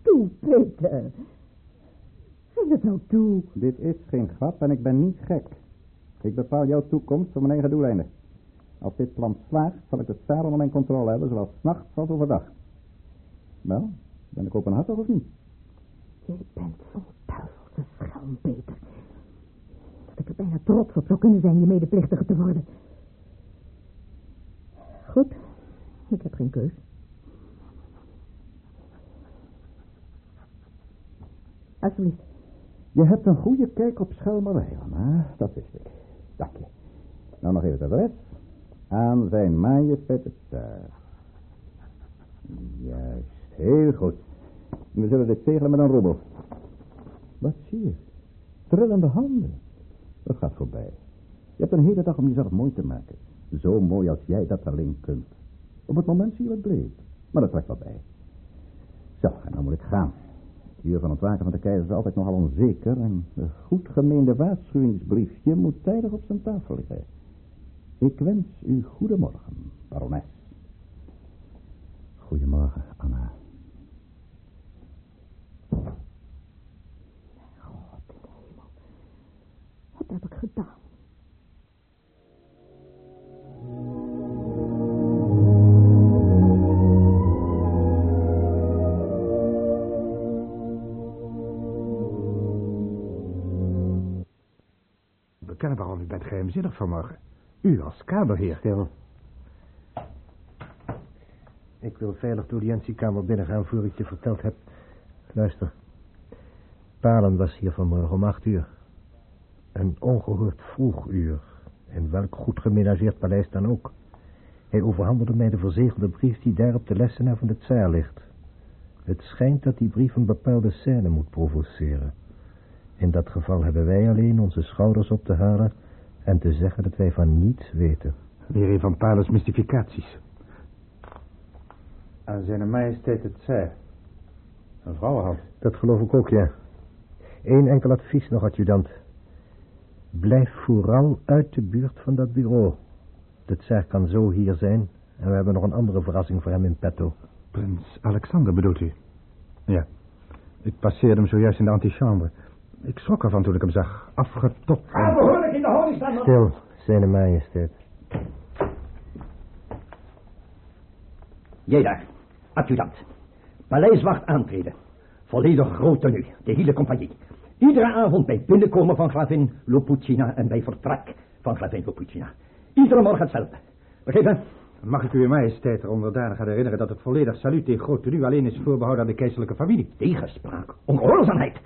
Toe, Peter. Geef het nou toe. Dit is geen grap en ik ben niet gek. Ik bepaal jouw toekomst voor mijn eigen doeleinden. Als dit plan slaagt, zal ik het zaal onder mijn controle hebben, zowel s'nachts als overdag. Wel, ben ik openhartig of niet? Jij bent zo'n duivelse schelm, Peter. Dat ik er bijna trots op zou kunnen zijn je medeplichtige te worden. Goed, ik heb geen keus. Alsjeblieft. Je hebt een goede kijk op schelmerij. Dat wist ik. Dank je. Nou nog even het adres. Aan zijn majesteit. Juist, heel goed. We zullen dit zegelen met een roebel. Wat zie je? Trillende handen. Dat gaat voorbij. Je hebt een hele dag om jezelf mooi te maken. Zo mooi als jij dat alleen kunt. Op het moment zie je wat bleek. Maar dat trekt wel bij. Zo, en dan moet ik gaan. Uur van het waken van de keizer is altijd nogal onzeker... en de goed gemeende waarschuwingsbriefje moet tijdig op zijn tafel liggen. Ik wens u goedemorgen, barones. Goedemorgen, Anna. God in de hemel. Wat heb ik gedaan? Kennen waarom u bent geheimzinnig vanmorgen. U als kamerheer. Stil. Ik wil veilig de audiëntiekamer binnengaan voor ik je verteld heb. Luister. Palen was hier vanmorgen om acht uur. Een ongehoord vroeg uur. In welk goed gemenageerd paleis dan ook. Hij overhandigde mij de verzegelde brief die daar op de lessenaar van de tsaar ligt. Het schijnt dat die brief een bepaalde scène moet provoceren. In dat geval hebben wij alleen onze schouders op te halen en te zeggen dat wij van niets weten. Weer een van Palens mystificaties. Aan zijn majesteit het zij. Een vrouwenhand. Dat geloof ik ook, ja. Eén enkel advies nog, adjudant. Blijf vooral uit de buurt van dat bureau. De tsaar kan zo hier zijn en we hebben nog een andere verrassing voor hem in petto. Prins Alexander bedoelt u? Ja. Ik passeerde hem zojuist in de antichambre. Ik schrok ervan toen ik hem zag. Afgetopt. Ga behoorlijk in de houding staan, man. Stil, zijn majesteit. Jij daar, adjudant. Paleiswacht aantreden. Volledig groot tenue, de hele compagnie. Iedere avond bij binnenkomen van gravin Lopucina en bij vertrek van gravin Lopucina. Iedere morgen hetzelfde. Begrepen? Mag ik uw majesteit er onderdanig aan herinneren dat het volledig saluut in groot tenue alleen is voorbehouden aan de keizerlijke familie? Tegenspraak, ongehoorzaamheid.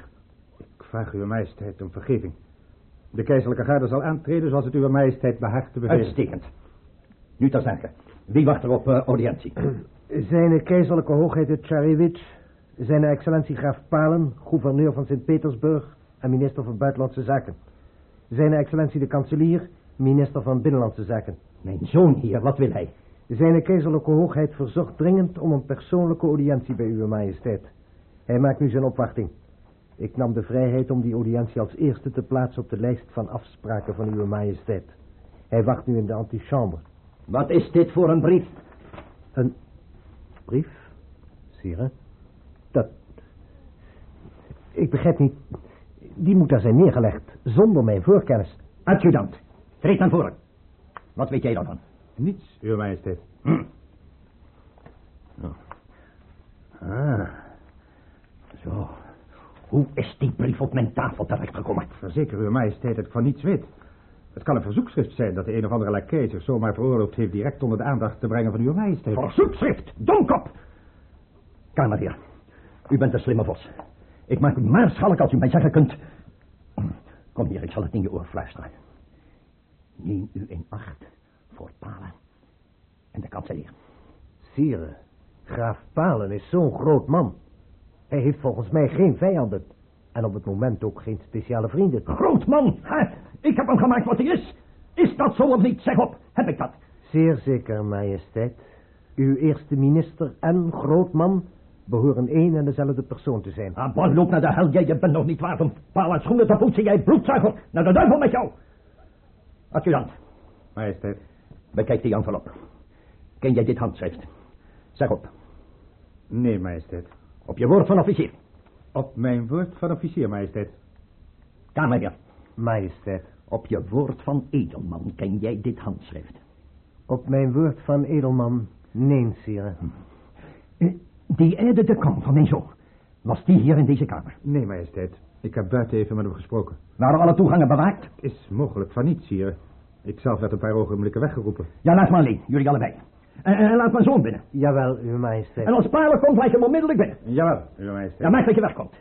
Ik vraag uw majesteit om vergeving. De keizerlijke garde zal aantreden zoals het uw majesteit behaagt te bevelen. Uitstekend. Nu ter zake. Wie wacht er op uh, audiëntie? (clears throat) Zijn keizerlijke hoogheid het Tsarevich, zijn excellentie graaf Palen, gouverneur van Sint-Petersburg en minister van Buitenlandse Zaken. Zijn excellentie de kanselier, minister van Binnenlandse Zaken. Mijn zoon hier, wat wil hij? Zijn keizerlijke hoogheid verzocht dringend om een persoonlijke audiëntie bij uw majesteit. Hij maakt nu zijn opwachting. Ik nam de vrijheid om die audiëntie als eerste te plaatsen op de lijst van afspraken van uw majesteit. Hij wacht nu in de antichambre. Wat is dit voor een brief? Een brief, sire? Dat... Ik begrijp niet... Die moet daar zijn neergelegd, zonder mijn voorkennis. Adjudant, treed naar voren. Wat weet jij daarvan? Niets, uw majesteit. Ah, zo. Hoe is die brief op mijn tafel terechtgekomen? Ik verzeker uw majesteit dat ik van niets weet. Het kan een verzoekschrift zijn dat de een of andere lakij zich zomaar veroorloofd heeft direct onder de aandacht te brengen van uw majesteit. Verzoekschrift, domkop! Kamerheer, u bent een slimme vos. Ik maak u maarschalk als u mij zeggen kunt... Kom hier, ik zal het in je oor fluisteren. Neem u in acht voor Palen en de kanselier. Sire, graaf Palen is zo'n groot man. Hij heeft volgens mij geen vijanden. En op het moment ook geen speciale vrienden. Groot man, hè? Ik heb hem gemaakt wat hij is. Is dat zo of niet? Zeg op, heb ik dat? Zeer zeker, majesteit. Uw eerste minister en grootman behoren één en dezelfde persoon te zijn. Ah, boy, loop naar de hel. Jij je bent nog niet waard om Palen schoenen te poetsen. Jij bloedzuiger. Naar de duivel met jou. Adjudant, Majesteit. bekijk die envelop. Ken jij dit handschrift? Zeg op. Nee, majesteit. Op je woord van officier. Op mijn woord van officier, majesteit. Kamerheer, Majesteit, op je woord van edelman ken jij dit handschrift. op mijn woord van edelman, nee, sire. Eh, Die aide de kan van mijn zoon. Was die hier in deze kamer? Nee, majesteit. Ik heb buiten even met hem gesproken. Waren alle toegangen bewaakt? Is mogelijk van niets, hier. Ik zelf werd een paar ogenblikken weggeroepen. Ja, laat maar alleen. Jullie allebei. En, en laat mijn zoon binnen. Jawel, uw majesteit. En als Palen komt, laat je hem onmiddellijk binnen. Jawel, uw majesteit. Ja, maak dat je wegkomt.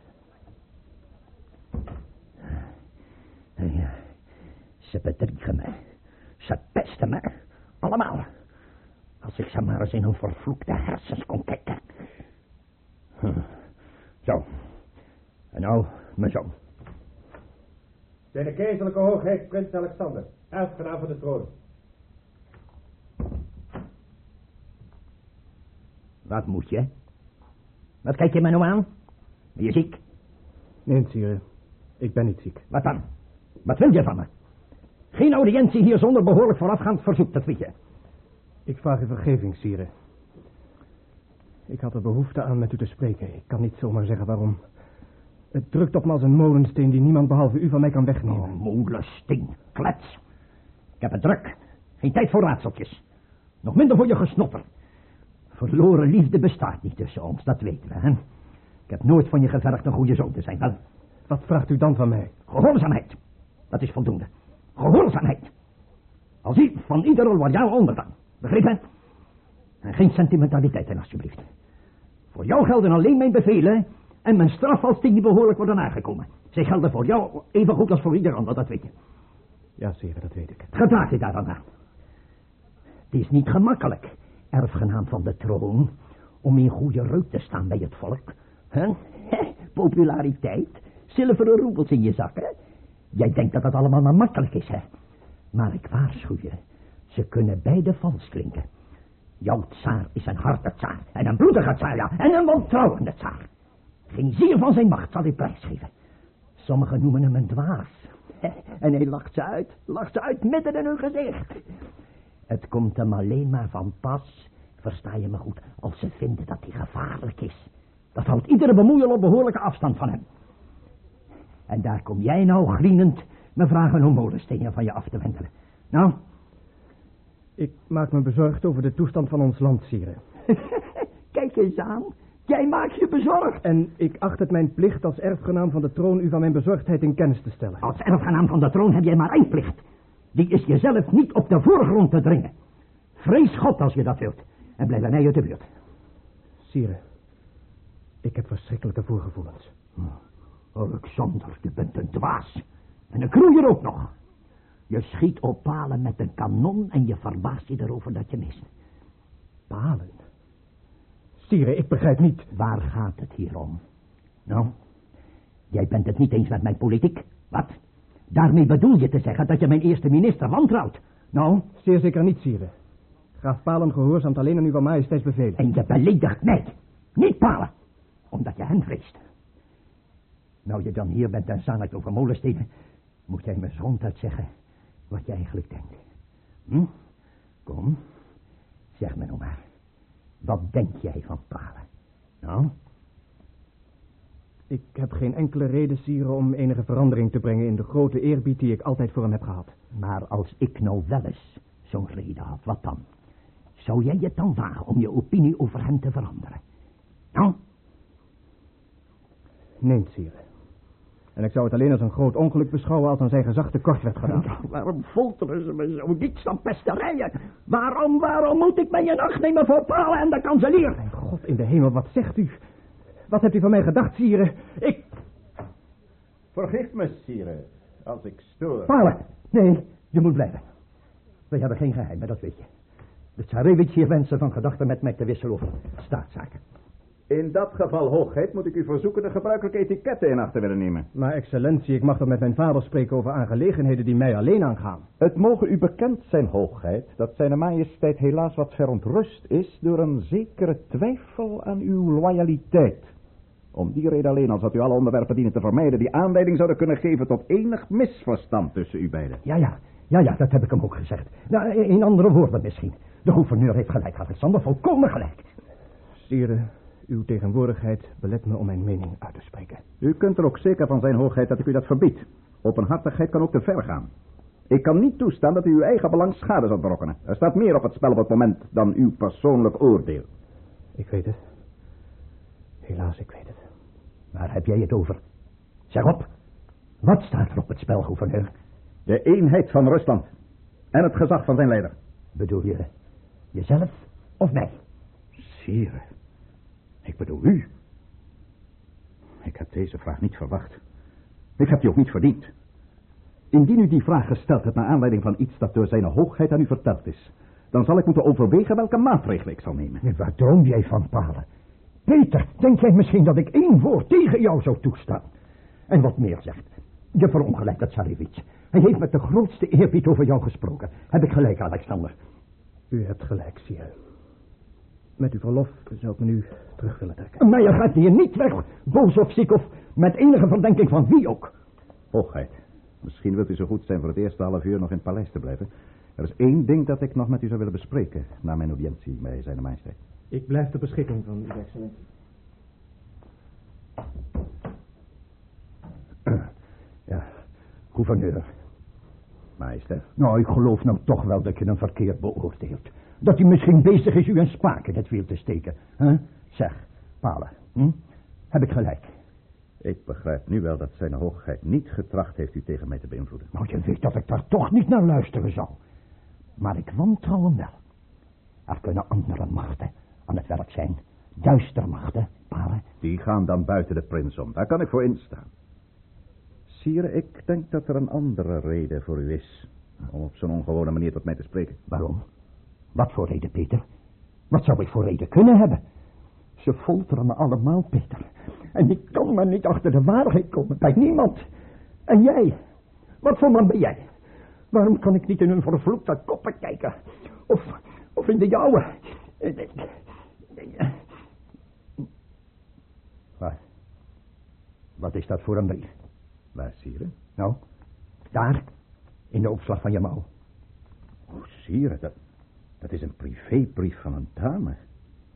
Ja, ze bedriegen me. Ze pesten me. Allemaal. Als ik ze maar eens in hun vervloekte hersens kon kijken. Hm. Zo. En nou, mijn zoon. Zijn keizerlijke hoogheid, prins Alexander. Erfgenaam van de troon. Wat moet je? Wat kijk je me nou aan? Ben je ziek? Nee, sire. Ik ben niet ziek. Wat dan? Wat wil je van me? Geen audiëntie hier zonder behoorlijk voorafgaand verzoek, dat weet je. Ik vraag u vergeving, sire. Ik had er behoefte aan met u te spreken. Ik kan niet zomaar zeggen waarom. Het drukt op me als een molensteen die niemand behalve u van mij kan wegnemen. Oh, molensteen, klets. Ik heb het druk. Geen tijd voor raadseltjes. Nog minder voor je gesnopper. Verloren liefde bestaat niet tussen ons, dat weten we, hè? Ik heb nooit van je gevergd een goede zoon te zijn, wel? Wat vraagt u dan van mij? Gehoorzaamheid. Dat is voldoende. Gehoorzaamheid. Als i van iedere loyaal onderdaan. Begrepen? En geen sentimentaliteiten, alsjeblieft. Voor jou gelden alleen mijn bevelen en mijn straf als die niet behoorlijk worden aangekomen. Zij gelden voor jou even goed als voor ieder ander, dat weet je. Ja, sire, dat weet ik. Gedraag je daar dan aan. Het is niet gemakkelijk, erfgenaam van de troon, om in goede reuk te staan bij het volk. Huh? (laughs) Populariteit, zilveren roebels in je zakken. Jij denkt dat dat allemaal maar makkelijk is, hè? Maar ik waarschuw je, ze kunnen beide vals klinken. Jouw tsaar is een harde tsaar, en een bloedige tsaar, ja, en een wantrouwende tsaar. Geen zier van zijn macht zal hij prijsgeven. Sommigen noemen hem een dwaas. (laughs) En hij lacht ze uit, lacht ze uit midden in hun gezicht. Het komt hem alleen maar van pas, versta je me goed, als ze vinden dat hij gevaarlijk is. Dat houdt iedere bemoeiel op behoorlijke afstand van hem. En daar kom jij nou grienend me vragen om molenstenen van je af te wentelen. Nou, Ik maak me bezorgd over de toestand van ons land, sire. (laughs) kijk eens aan. Jij maakt je bezorgd. En ik acht het mijn plicht als erfgenaam van de troon u van mijn bezorgdheid in kennis te stellen. Als erfgenaam van de troon heb jij maar één plicht. Die is jezelf niet op de voorgrond te dringen. Vrees God als je dat wilt. En blijf bij mij uit de buurt. Sire, ik heb verschrikkelijke voorgevoelens. Alexander, je bent een dwaas. En een kroeier ook nog. Je schiet op palen met een kanon en je verbaast je erover dat je mist. Palen? Sire, ik begrijp niet. Waar gaat het hier om? Nou, jij bent het niet eens met mijn politiek. Wat? Daarmee bedoel je te zeggen dat je mijn eerste minister wantrouwt? Nou, Zeer zeker niet, sire. Graaf Palen gehoorzaamt alleen aan uw majesteits bevelen. en je beledigt mij. Niet palen, omdat je hen vreest. Nou je dan hier bent en zangert over molenstenen, moet jij me eens ronduit zeggen wat je eigenlijk denkt. Hm? Kom, zeg me nou maar. Wat denk jij van Palen? Nou? Ik heb geen enkele reden, sire, om enige verandering te brengen in de grote eerbied die ik altijd voor hem heb gehad. Maar als ik nou wel eens zo'n reden had, wat dan? Zou jij het dan wagen om je opinie over hem te veranderen? Nou? Nee, sire. En ik zou het alleen als een groot ongeluk beschouwen als aan zijn gezag tekort werd gedaan. Ja, (laughs) waarom folteren ze me zo? Niets dan pesterijen. Waarom, waarom moet ik mij in acht nemen voor Palen en de kanselier? Mijn god in de hemel, wat zegt u? Wat hebt u van mij gedacht, sire? Ik... Vergeef me, sire, als ik stoor. Palen, nee, je moet blijven. We hebben geen geheimen, dat weet je. De tsarevich hier wensen van gedachten met mij te wisselen over staatszaken. In dat geval, hoogheid, moet ik u verzoeken de gebruikelijke etiketten in acht te willen nemen. Maar excellentie, ik mag toch met mijn vader spreken over aangelegenheden die mij alleen aangaan. Het mogen u bekend zijn, hoogheid, dat zijn majesteit helaas wat verontrust is door een zekere twijfel aan uw loyaliteit. Om die reden alleen, als dat u alle onderwerpen dienen te vermijden, die aanleiding zouden kunnen geven tot enig misverstand tussen u beiden. Ja, ja, ja, ja, dat heb ik hem ook gezegd. Nou, in andere woorden misschien. De gouverneur heeft gelijk, Alexander, volkomen gelijk. Sire, uw tegenwoordigheid belet me om mijn mening uit te spreken. U kunt er ook zeker van zijn, hoogheid, dat ik u dat verbied. Openhartigheid kan ook te ver gaan. Ik kan niet toestaan dat u uw eigen belang schade zal berokkenen. Er staat meer op het spel op het moment dan uw persoonlijk oordeel. Ik weet het. Helaas, ik weet het. Waar heb jij het over? Zeg op. Wat staat er op het spel, gouverneur? De eenheid van Rusland. En het gezag van zijn leider. Bedoel je jezelf of mij? Sire, ik bedoel u. Ik heb deze vraag niet verwacht. Ik heb die ook niet verdiend. Indien u die vraag gesteld hebt naar aanleiding van iets dat door zijn hoogheid aan u verteld is, dan zal ik moeten overwegen welke maatregelen ik zal nemen. En waar droom jij van, Palen? Peter, denk jij misschien dat ik één woord tegen jou zou toestaan? En wat meer zegt, je verongelijkt dat Tsarevich. Hij heeft met de grootste eerbied over jou gesproken. Heb ik gelijk, Alexander? U hebt gelijk, sire. Met uw verlof zou ik me nu terug willen trekken. Maar je gaat hier niet weg, boos of ziek of met enige verdenking van wie ook. Hoogheid, misschien wilt u zo goed zijn voor het eerste half uur nog in het paleis te blijven. Er is één ding dat ik nog met u zou willen bespreken na mijn audiëntie bij zijn majesteit. Ik blijf ter beschikking van uw excellentie. Ja, gouverneur. Majesteit. Nou, ik geloof nou toch wel dat je hem verkeerd beoordeelt. Dat hij misschien bezig is u een spaak in het wiel te steken. hè? Zeg, Palen, hm? heb ik gelijk? Ik begrijp nu wel dat zijn hoogheid niet getracht heeft u tegen mij te beïnvloeden. Nou, je weet dat ik daar toch niet naar luisteren zal. Maar ik wantrouw hem wel. Er kunnen andere machten aan het werk zijn. Duistermachten, Palen. Die gaan dan buiten de prins om. Daar kan ik voor instaan. Sire, ik denk dat er een andere reden voor u is... om op zo'n ongewone manier tot mij te spreken. Waarom? Wat voor reden, Peter? Wat zou ik voor reden kunnen hebben? Ze folteren me allemaal, Peter. En ik kan maar niet achter de waarheid komen, bij niemand. En jij? Wat voor man ben jij? Waarom kan ik niet in hun vervloekte koppen kijken? Of, of in de jouwe? (laughs) Wat? Wat is dat voor een brief? Waar, Sire? Nou, daar, in de opslag van je mouw. Oh, Sire, dat, dat is een privébrief van een dame.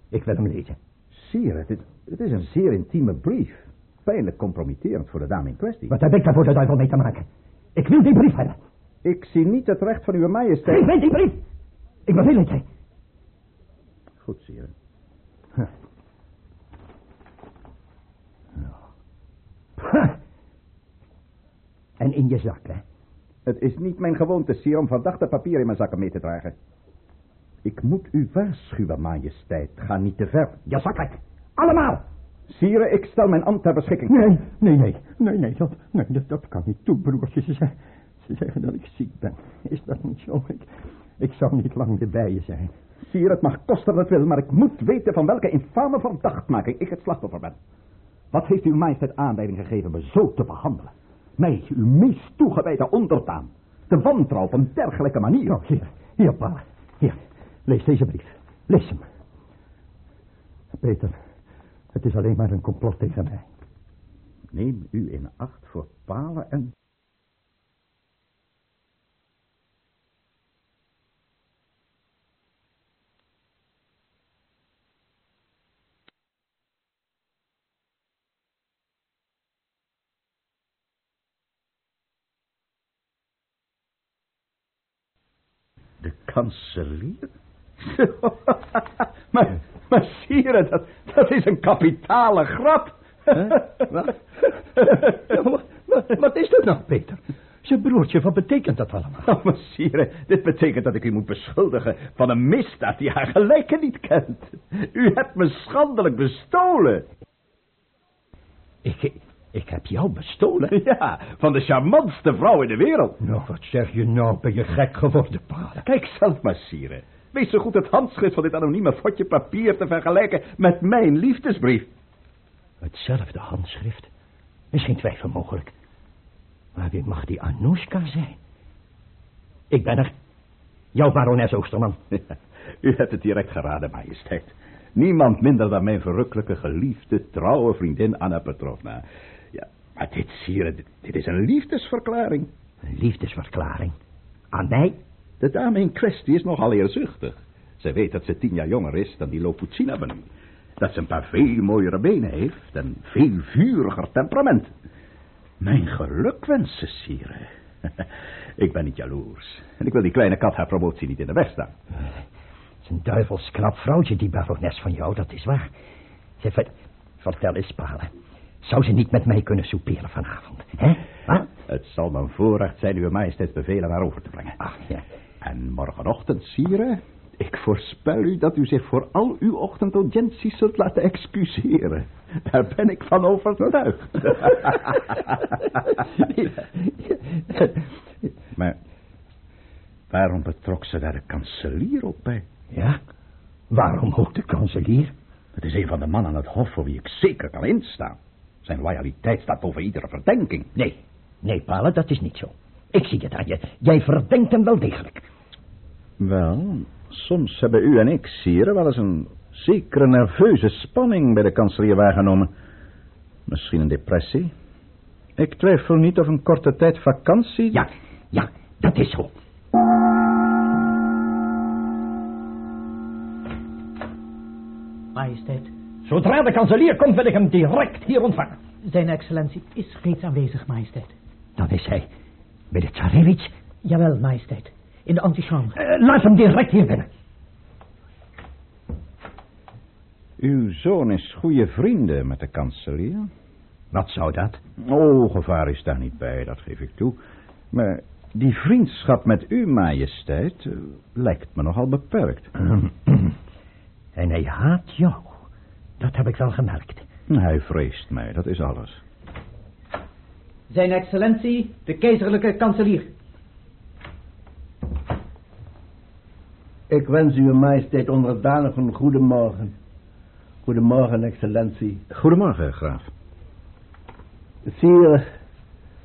Ik wil hem lezen. Sire, het is, een zeer intieme brief. Pijnlijk compromitterend voor de dame in kwestie. Wat heb ik daar voor de duivel mee te maken? Ik wil die brief hebben. Ik zie niet het recht van uw majesteit... Geef mij die brief! Ik beveel het je. Goed, Sire. (laughs) (laughs) En in je zak, hè? Het is niet mijn gewoonte, Sire, om verdachte papier in mijn zakken mee te dragen. Ik moet u waarschuwen, majesteit. Ga niet te ver. Je zak weg. Allemaal! Sire, ik stel mijn ambt ter beschikking. Nee, nee, nee. Nee, nee, dat, nee, dat, dat kan niet toe, broertje. Ze, zeggen- ze zeggen dat ik ziek ben. Is dat niet zo? Ik, ik zou niet lang meer bij je zijn. Sire, het mag kosten wat het wil, maar ik moet weten van welke infame verdachtmaking ik het slachtoffer ben. Wat heeft uw majesteit aanleiding gegeven me zo te behandelen? Mij, uw meest toegewijde ondertaan. Te wantrouwen op een dergelijke manier. Nou, hier, hier, pa. Hier, lees deze brief. Lees hem. Peter, het is alleen maar een complot tegen mij. Neem u in acht voor palen en... De kanselier? (laughs) maar, maar sire, dat, dat is een kapitale grap. Wat? (laughs) wat? Wat is dat nou, Peter? Zijn broertje, wat betekent dat allemaal? Oh, maar sire, dit betekent dat ik u moet beschuldigen van een misdaad die haar gelijke niet kent. U hebt me schandelijk bestolen. Ik, ik heb jou bestolen? (laughs) Ja, van de charmantste vrouw in de wereld. Nou, wat zeg je nou? Ben je gek geworden, pa? Kijk zelf maar, sire. Wees zo goed het handschrift van dit anonieme fotje papier te vergelijken met mijn liefdesbrief. Hetzelfde handschrift? Misschien twijfel mogelijk. Maar wie mag die Anoushka zijn? Ik ben er. Jouw barones Oosterman. (laughs) u hebt het direct geraden, majesteit. Niemand minder dan mijn verrukkelijke, geliefde, trouwe vriendin Anna Petrovna. Maar dit, sire, dit, dit is een liefdesverklaring. Een liefdesverklaring? Aan mij? De dame in kwestie is nogal eerzuchtig. Ze weet dat ze tien jaar jonger is dan die Loputsina van u. Dat ze een paar veel mooiere benen heeft en veel vuriger temperament. Mijn gelukwensen, sire. (laughs) ik ben niet jaloers. En ik wil die kleine kat haar promotie niet in de weg staan. Het is een duivels knap vrouwtje, die barones van jou, dat is waar. Zeg, ver, vertel eens, Palen. Zou ze niet met mij kunnen souperen vanavond, hè? Wat? Het zal mijn voorrecht zijn uw majesteit bevelen haar over te brengen. Ach, ja. En morgenochtend, sire, ik voorspel u dat u zich voor al uw ochtendaudiënties zult laten excuseren. Daar ben ik van overtuigd. (laughs) maar waarom betrok ze daar de kanselier op bij? Ja? Waarom ook de kanselier? Het is een van de mannen aan het hof voor wie ik zeker kan instaan. Zijn loyaliteit staat boven iedere verdenking. Nee, nee, Palen, dat is niet zo. Ik zie het aan je. Jij verdenkt hem wel degelijk. Wel, soms hebben u en ik, sire, wel eens een zekere nerveuze spanning bij de kanselier waargenomen. Misschien een depressie. Ik twijfel niet of een korte tijd vakantie... Ja, ja, dat is zo. Majesteit. Zodra de kanselier komt, wil ik hem direct hier ontvangen. Zijn excellentie is reeds aanwezig, majesteit. Dan is hij bij de tsarevich. Jawel, majesteit. In de antichambre. Uh, laat hem direct hier binnen. Uw zoon is goede vrienden met de kanselier. Wat zou dat? Oh, gevaar is daar niet bij, dat geef ik toe. Maar die vriendschap met u, majesteit, uh, lijkt me nogal beperkt. (clears throat) en hij haat jou. Dat heb ik wel gemerkt. Hij vreest mij, dat is alles. Zijn excellentie, de keizerlijke kanselier. Ik wens uw majesteit onderdanig een goede morgen. Goedemorgen, excellentie. Goedemorgen, graaf. Sire,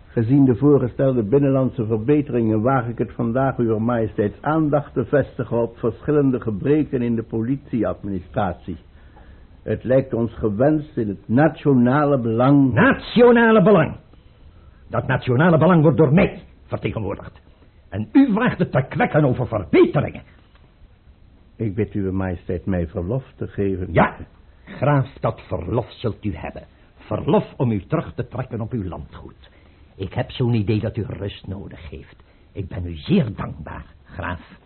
gezien de voorgestelde binnenlandse verbeteringen waag ik het vandaag uw majesteits aandacht te vestigen op verschillende gebreken in de politieadministratie. Het lijkt ons gewenst in het nationale belang... Nationale belang? Dat nationale belang wordt door mij vertegenwoordigd. En u vraagt het te kwekken over verbeteringen. Ik bid uw majesteit mij verlof te geven. Ja, graaf, dat verlof zult u hebben. Verlof om u terug te trekken op uw landgoed. Ik heb zo'n idee dat u rust nodig heeft. Ik ben u zeer dankbaar, graaf.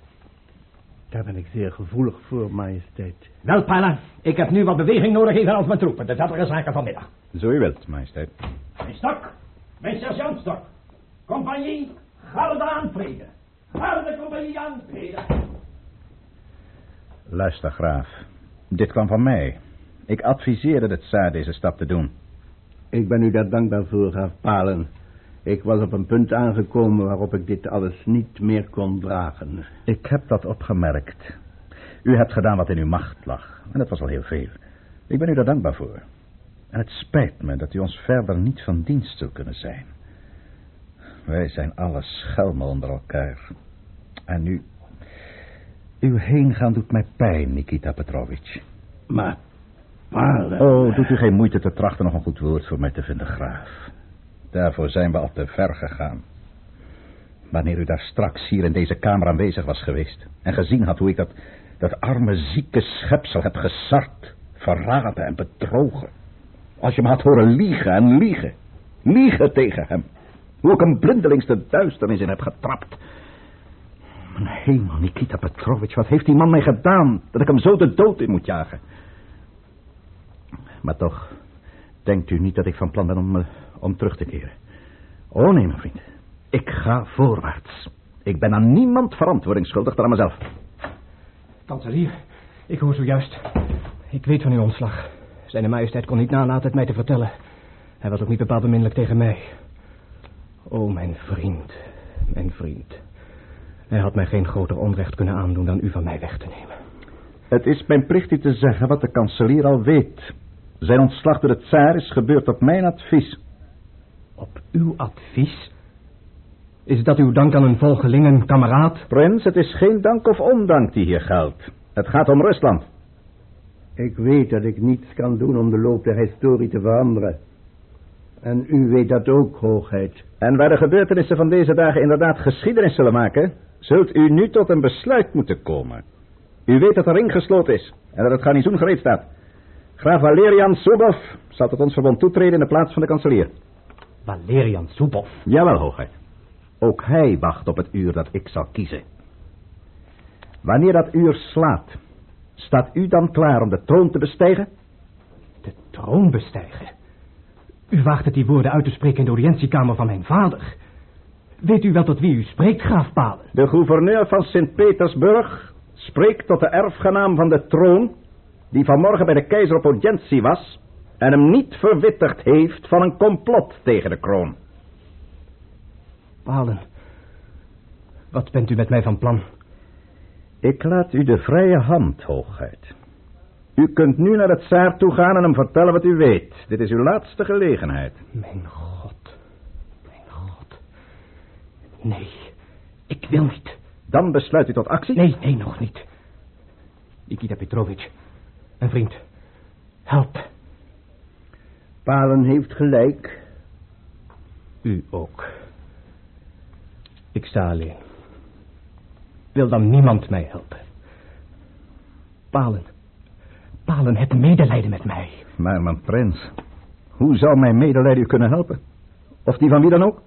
Daar ben ik zeer gevoelig voor, majesteit. Wel, Pala, ik heb nu wat beweging nodig evenals mijn troepen. De verdere zaken vanmiddag. Zo u wilt, majesteit. Mijn stok, mijn sergeantstok. Compagnie, garde aantreden. Garde compagnie aantreden. Luister, graaf. Dit kwam van mij. Ik adviseerde de tsaar deze stap te doen. Ik ben u daar dankbaar voor, graaf Palen. Ik was op een punt aangekomen waarop ik dit alles niet meer kon dragen. Ik heb dat opgemerkt. U hebt gedaan wat in uw macht lag. En dat was al heel veel. Ik ben u daar dankbaar voor. En het spijt me dat u ons verder niet van dienst zult kunnen zijn. Wij zijn alle schelmen onder elkaar. En nu... Uw heengaan doet mij pijn, Nikita Petrovich. Maar, Palen... Oh, doet u geen moeite te trachten nog een goed woord voor mij te vinden, graaf. Daarvoor zijn we al te ver gegaan. Wanneer u daar straks hier in deze kamer aanwezig was geweest... en gezien had hoe ik dat, dat arme zieke schepsel heb gesart... verraden en bedrogen... als je me had horen liegen en liegen... liegen tegen hem... hoe ik hem blindelings de duisternis in heb getrapt... Mijn hemel, Nikita Petrovich, wat heeft die man mij gedaan? Dat ik hem zo de dood in moet jagen. Maar toch, denkt u niet dat ik van plan ben om, eh, om terug te keren? Oh nee, mijn vriend. Ik ga voorwaarts. Ik ben aan niemand verantwoording schuldig dan aan mezelf. Kanselier, ik hoor zojuist. Ik weet van uw ontslag. Zijn majesteit kon niet nalaten het mij te vertellen. Hij was ook niet bepaald beminnelijk tegen mij. O, mijn vriend, mijn vriend. Hij had mij geen groter onrecht kunnen aandoen dan u van mij weg te nemen. Het is mijn plicht u te zeggen wat de kanselier al weet. Zijn ontslag door het tsaar is gebeurd op mijn advies. Op uw advies? Is dat uw dank aan een volgeling, een kameraad? Prins, het is geen dank of ondank die hier geldt. Het gaat om Rusland. Ik weet dat ik niets kan doen om de loop der historie te veranderen. En u weet dat ook, hoogheid. En waar de gebeurtenissen van deze dagen inderdaad geschiedenis zullen maken, zult u nu tot een besluit moeten komen. U weet dat de ring gesloten is en dat het garnizoen gereed staat. Graaf Valerian Subov zal tot ons verbond toetreden in de plaats van de kanselier. Valerian Subov? Jawel, hoogheid. Ook hij wacht op het uur dat ik zal kiezen. Wanneer dat uur slaat, staat u dan klaar om de troon te bestijgen? De troon bestijgen? U waagt het die woorden uit te spreken in de audiëntiekamer van mijn vader. Weet u wel tot wie u spreekt, graaf Palen? De gouverneur van Sint-Petersburg spreekt tot de erfgenaam van de troon... die vanmorgen bij de keizer op audiëntie was... en hem niet verwittigd heeft van een complot tegen de kroon. Palen, wat bent u met mij van plan? Ik laat u de vrije hand, hoogheid. U kunt nu naar het tsaar toe gaan en hem vertellen wat u weet. Dit is uw laatste gelegenheid. Mijn god. Mijn god. Nee, ik wil niet. Dan besluit u tot actie? Nee, nee, nog niet. Nikita Petrovich, een vriend. Help. Palen heeft gelijk. U ook. Ik sta alleen. Wil dan niemand mij helpen? Palen. Palen, het medelijden met mij. Maar mijn prins, hoe zou mijn medelijden u kunnen helpen? Of die van wie dan ook?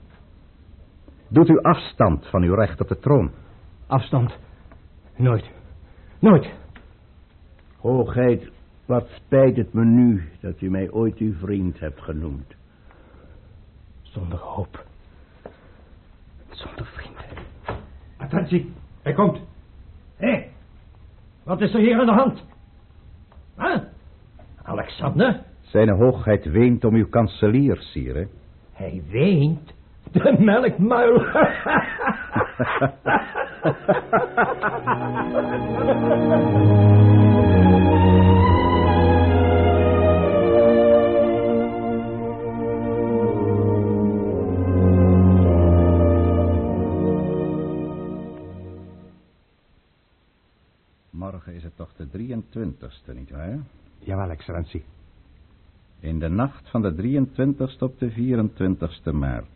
Doet u afstand van uw recht op de troon? Afstand? Nooit. Nooit. Hoogheid, wat spijt het me nu dat u mij ooit uw vriend hebt genoemd. Zonder hoop. Zonder vrienden. Attentie, hij komt. Hé, wat is er hier aan de hand? Huh? Alexander? Zijn hoogheid weent om uw kanselier, sire. Hij weent? De melkmuil. (laughs) (laughs) toch de 23ste, nietwaar? Jawel, excellentie. In de nacht van de 23ste op de 24ste maart.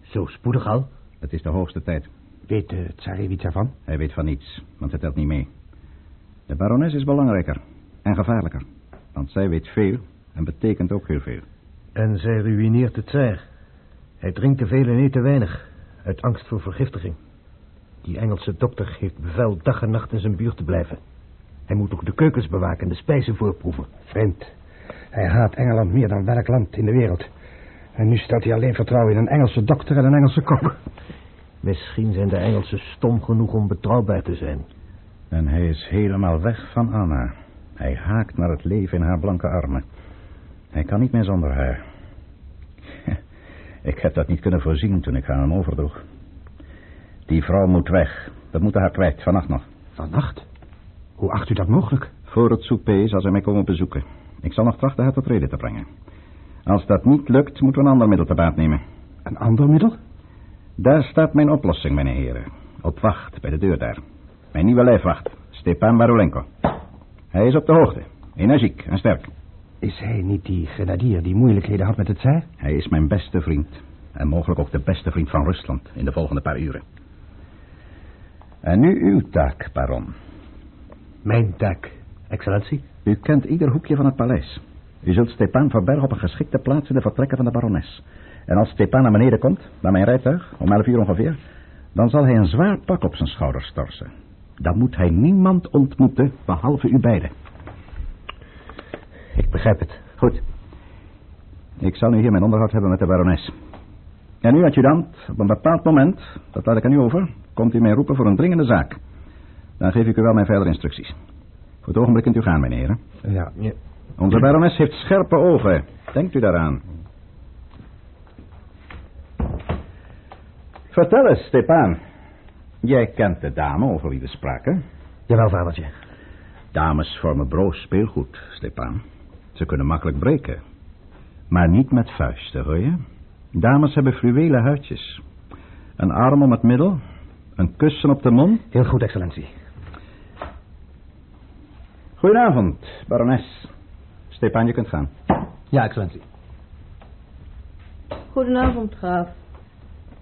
Zo spoedig al? Het is de hoogste tijd. Weet de tsarevich ervan? Hij weet van niets, want het telt niet mee. De barones is belangrijker en gevaarlijker. Want zij weet veel en betekent ook heel veel. En zij ruïneert de tsaar. Hij drinkt te veel en eet te weinig. Uit angst voor vergiftiging. Die Engelse dokter heeft bevel dag en nacht in zijn buurt te blijven. Hij moet ook de keukens bewaken en de spijzen voorproeven. Vriend, hij haat Engeland meer dan welk land in de wereld. En nu stelt hij alleen vertrouwen in een Engelse dokter en een Engelse kok. (laughs) Misschien zijn de Engelsen stom genoeg om betrouwbaar te zijn. En hij is helemaal weg van Anna. Hij haakt naar het leven in haar blanke armen. Hij kan niet meer zonder haar. (laughs) Ik heb dat niet kunnen voorzien toen ik haar hem overdroeg. Die vrouw moet weg. We moeten haar kwijt, vannacht nog. Vannacht? Hoe acht u dat mogelijk? Voor het souper zal zij mij komen bezoeken. Ik zal nog trachten haar tot reden te brengen. Als dat niet lukt, moeten we een ander middel te baat nemen. Een ander middel? Daar staat mijn oplossing, mijn heren. Op wacht, bij de deur daar. Mijn nieuwe lijfwacht, Stepan Barolenko. Hij is op de hoogte, energiek en sterk. Is hij niet die grenadier die moeilijkheden had met het zij? Hij is mijn beste vriend. En mogelijk ook de beste vriend van Rusland in de volgende paar uren. En nu uw taak, baron. Mijn taak, excellentie. U kent ieder hoekje van het paleis. U zult Stepan verbergen op een geschikte plaats in de vertrekken van de barones. En als Stepan naar beneden komt, naar mijn rijtuig, om elf uur ongeveer... dan zal hij een zwaar pak op zijn schouders torsen. Dan moet hij niemand ontmoeten, behalve u beiden. Ik begrijp het. Goed. Ik zal nu hier mijn onderhoud hebben met de barones. En u, adjudant, op een bepaald moment, dat laat ik aan u over, komt u mij roepen voor een dringende zaak. Dan geef ik u wel mijn verdere instructies. Voor het ogenblik kunt u gaan, meneer. Ja, ja. Onze barones heeft scherpe ogen. Denkt u daaraan. Vertel eens, Stepan. Jij kent de dame over wie we spraken. Jawel, vadertje. Dames vormen broos speelgoed, Stepan. Ze kunnen makkelijk breken. Maar niet met vuisten, hoor je? Dames hebben fluwelen huidjes. Een arm om het middel. Een kussen op de mond. Heel goed, excellentie. Goedenavond, barones. Stepan, je kunt gaan. Ja, excellentie. Goedenavond, graaf.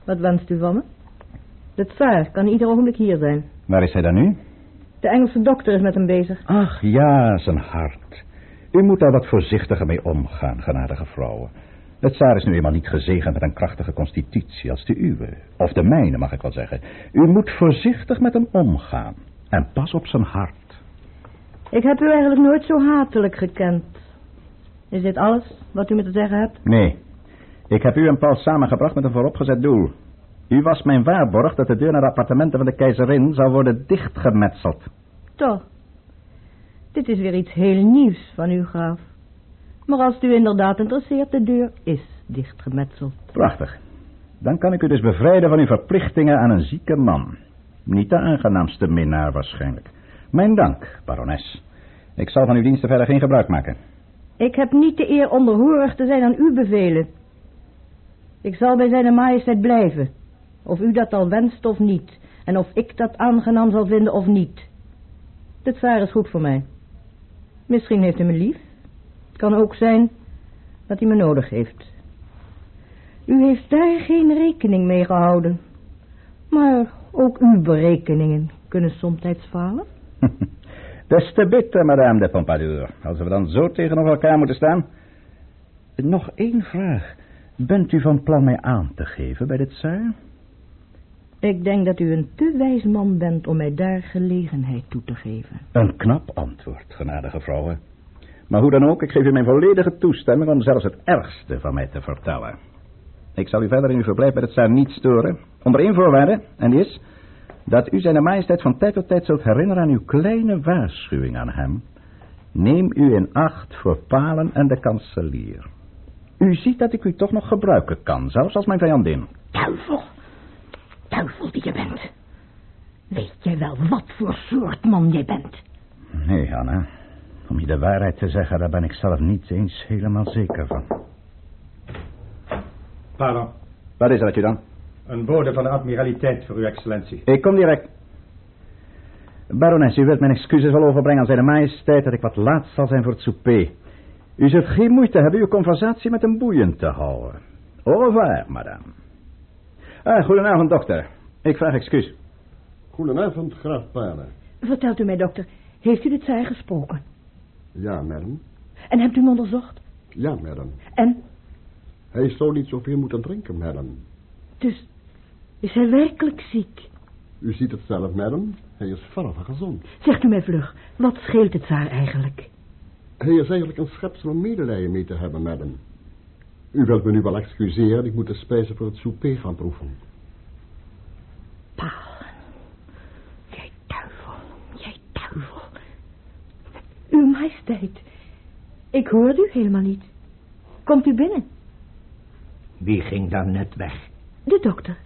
Wat wenst u van me? De tsaar kan ieder ogenblik hier zijn. Waar is hij dan nu? De Engelse dokter is met hem bezig. Ach ja, zijn hart. U moet daar wat voorzichtiger mee omgaan, genadige vrouwen. Het tsaar is nu eenmaal niet gezegend met een krachtige constitutie als de uwe. Of de mijne, mag ik wel zeggen. U moet voorzichtig met hem omgaan. En pas op zijn hart. Ik heb u eigenlijk nooit zo hatelijk gekend. Is dit alles wat u me te zeggen hebt? Nee. Ik heb u en Paul samengebracht met een vooropgezet doel. U was mijn waarborg dat de deur naar de appartementen van de keizerin zou worden dichtgemetseld. Toch. Dit is weer iets heel nieuws van u, graaf. Maar als het u inderdaad interesseert, de deur is dichtgemetseld. Prachtig. Dan kan ik u dus bevrijden van uw verplichtingen aan een zieke man. Niet de aangenaamste minnaar waarschijnlijk. Mijn dank, barones. Ik zal van uw diensten verder geen gebruik maken. Ik heb niet de eer onderhorig te zijn aan uw bevelen. Ik zal bij zijn majesteit blijven. Of u dat al wenst of niet. En of ik dat aangenaam zal vinden of niet. De tsaar is goed voor mij. Misschien heeft hij me lief. Het kan ook zijn dat hij me nodig heeft. U heeft daar geen rekening mee gehouden. Maar ook uw berekeningen kunnen somtijds falen. (laughs) Des te bitter, madame de Pompadour. Als we dan zo tegenover elkaar moeten staan. Nog één vraag. Bent u van plan mij aan te geven bij de tsaar? Ik denk dat u een te wijs man bent om mij daar gelegenheid toe te geven. Een knap antwoord, genadige vrouwen. Maar hoe dan ook, ik geef u mijn volledige toestemming om zelfs het ergste van mij te vertellen. Ik zal u verder in uw verblijf bij de tsaar niet storen. Onder één voorwaarde, en die is dat u zijn majesteit van tijd tot tijd zult herinneren aan uw kleine waarschuwing aan hem. Neem u in acht voor Palen en de kanselier. U ziet dat ik u toch nog gebruiken kan, zelfs als mijn vijandin. Duivel. Duivel die je bent. Weet jij wel wat voor soort man jij bent? Nee, Anna. Om je de waarheid te zeggen, daar ben ik zelf niet eens helemaal zeker van. Pardon. Wat is dat je dan? Een bode van de admiraliteit voor uw excellentie. Ik kom direct. Barones, u wilt mijn excuses wel overbrengen aan zijn majesteit dat ik wat laat zal zijn voor het souper. U zult geen moeite hebben uw conversatie met een boeiend te houden. Au revoir, madame. Ah, goedenavond, dokter. Ik vraag excuus. Goedenavond, graaf Palen. Vertelt u mij, dokter, heeft u de tsaar gesproken? Ja, madam. En hebt u hem onderzocht? Ja, madam. En? Hij zou niet zoveel moeten drinken, madam. Dus is hij werkelijk ziek? U ziet het zelf, madam. Hij is verre van gezond. Zegt u mij vlug, wat scheelt het tsaar eigenlijk? Hij is eigenlijk een schepsel om medelijden mee te hebben, madam. U wilt me nu wel excuseren, ik moet de spijzen voor het souper gaan proeven. Palen. Jij duivel. Jij duivel. Uw majesteit, ik hoorde u helemaal niet. Komt u binnen? Wie ging daar net weg? De dokter.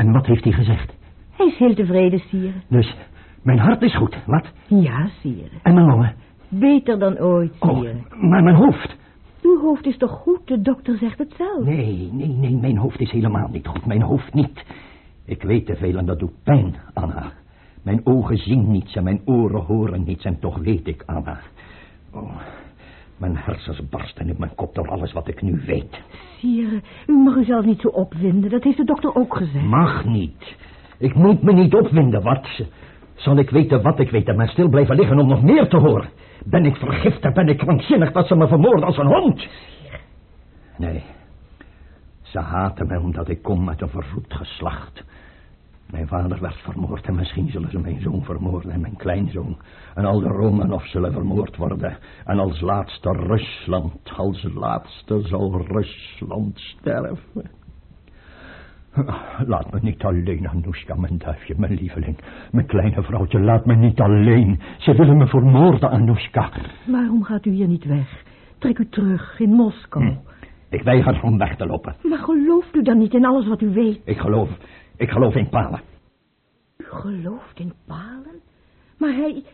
En wat heeft hij gezegd? Hij is heel tevreden, sire. Dus, mijn hart is goed, wat? Ja, sire. En mijn longen? Beter dan ooit, Oh, sire. maar mijn hoofd? Uw hoofd is toch goed? De dokter zegt het zelf. Nee, nee, nee, mijn hoofd is helemaal niet goed. Mijn hoofd niet. Ik weet te veel en dat doet pijn, Anna. Mijn ogen zien niets en mijn oren horen niets en toch weet ik, Anna. Oh, mijn hersens barsten in mijn kop door alles wat ik nu weet. Sire, u mag u zelf niet zo opwinden. Dat heeft de dokter ook gezegd. Mag niet. Ik moet me niet opwinden, wat? Zal ik weten wat ik weet en maar stil blijven liggen om nog meer te horen? Ben ik vergiftigd, ben ik krankzinnig dat ze me vermoorden als een hond? Nee. Ze haten me omdat ik kom uit een vervloed geslacht. Mijn vader werd vermoord en misschien zullen ze mijn zoon vermoorden en mijn kleinzoon. En al de Romanov zullen vermoord worden. En als laatste Rusland, als laatste zal Rusland sterven. Laat me niet alleen, Anoushka, mijn duifje, mijn lieveling. Mijn kleine vrouwtje, laat me niet alleen. Ze willen me vermoorden, Anoushka. Waarom gaat u hier niet weg? Trek u terug, in Moskou. Hm. Ik weiger om weg te lopen. Maar gelooft u dan niet in alles wat u weet? Ik geloof, ik geloof in Palen. U gelooft in Palen? Maar hij,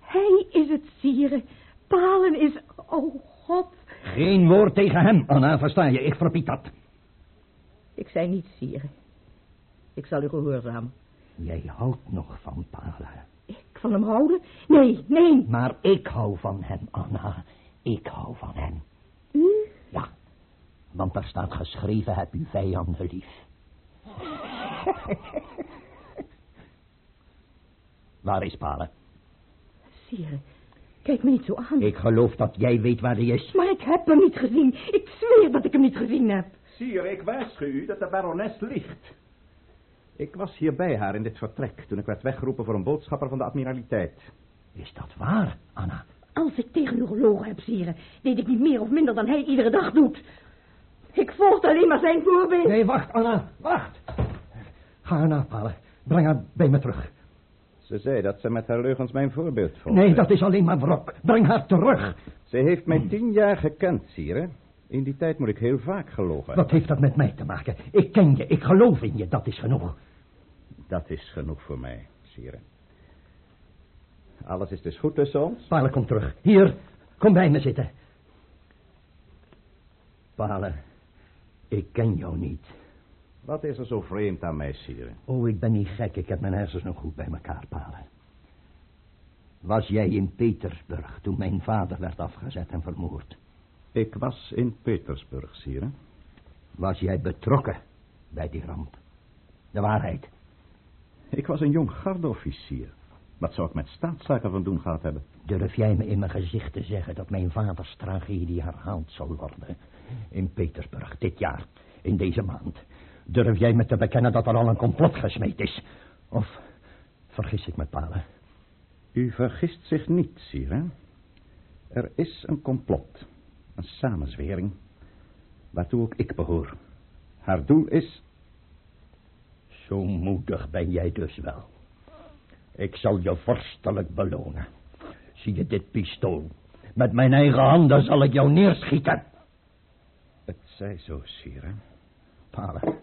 hij is het sieren. Palen is, oh God. Geen woord tegen hem, Anna, versta je? Ik verbied dat. Ik zei niet sieren. Ik zal u gehoorzamen. Jij houdt nog van Palen. Ik van hem houden? Nee, nee. Maar ik hou van hem, Anna. Ik hou van hem. U? Ja, want er staat geschreven, heb uw vijanden lief. (laughs) Waar is Palen? Sire, kijk me niet zo aan. Ik geloof dat jij weet waar hij is. Maar ik heb hem niet gezien. Ik zweer dat ik hem niet gezien heb. Sire, ik waarschuw u dat de barones liegt. Ik was hier bij haar in dit vertrek toen ik werd weggeroepen voor een boodschapper van de admiraliteit. Is dat waar, Anna? Als ik tegen u gelogen heb, Sire, deed ik niet meer of minder dan hij iedere dag doet. Ik volgde alleen maar zijn voorbeeld. Nee, wacht, Anna, wacht. Ga haar napalen. Breng haar bij me terug. Ze zei dat ze met haar leugens mijn voorbeeld volgde. Nee, dat is alleen maar wrok. Breng haar terug. Ze heeft mij tien jaar gekend, sire. In die tijd moet ik heel vaak gelogen. Wat heeft dat met mij te maken? Ik ken je, ik geloof in je, dat is genoeg. Dat is genoeg voor mij, sire. Alles is dus goed tussen ons? Palen, kom terug. Hier, kom bij me zitten. Palen, ik ken jou niet. Wat is er zo vreemd aan mij, sire? Oh, ik ben niet gek. Ik heb mijn hersens nog goed bij elkaar, Palen. Was jij in Petersburg toen mijn vader werd afgezet en vermoord? Ik was in Petersburg, sire. Was jij betrokken bij die ramp? De waarheid. Ik was een jong gardeofficier. Wat zou ik met staatszaken van doen gehad hebben? Durf jij me in mijn gezicht te zeggen dat mijn vaders tragedie herhaald zal worden? In Petersburg, dit jaar, in deze maand. Durf jij me te bekennen dat er al een complot gesmeed is? Of vergis ik me, Palen? U vergist zich niet, sire. Er is een complot. Een samenzwering. Waartoe ook ik behoor. Haar doel is... Zo moedig ben jij dus wel. Ik zal je vorstelijk belonen. Zie je dit pistool? Met mijn eigen handen zal ik jou neerschieten. Het zij zo, sire. Palen,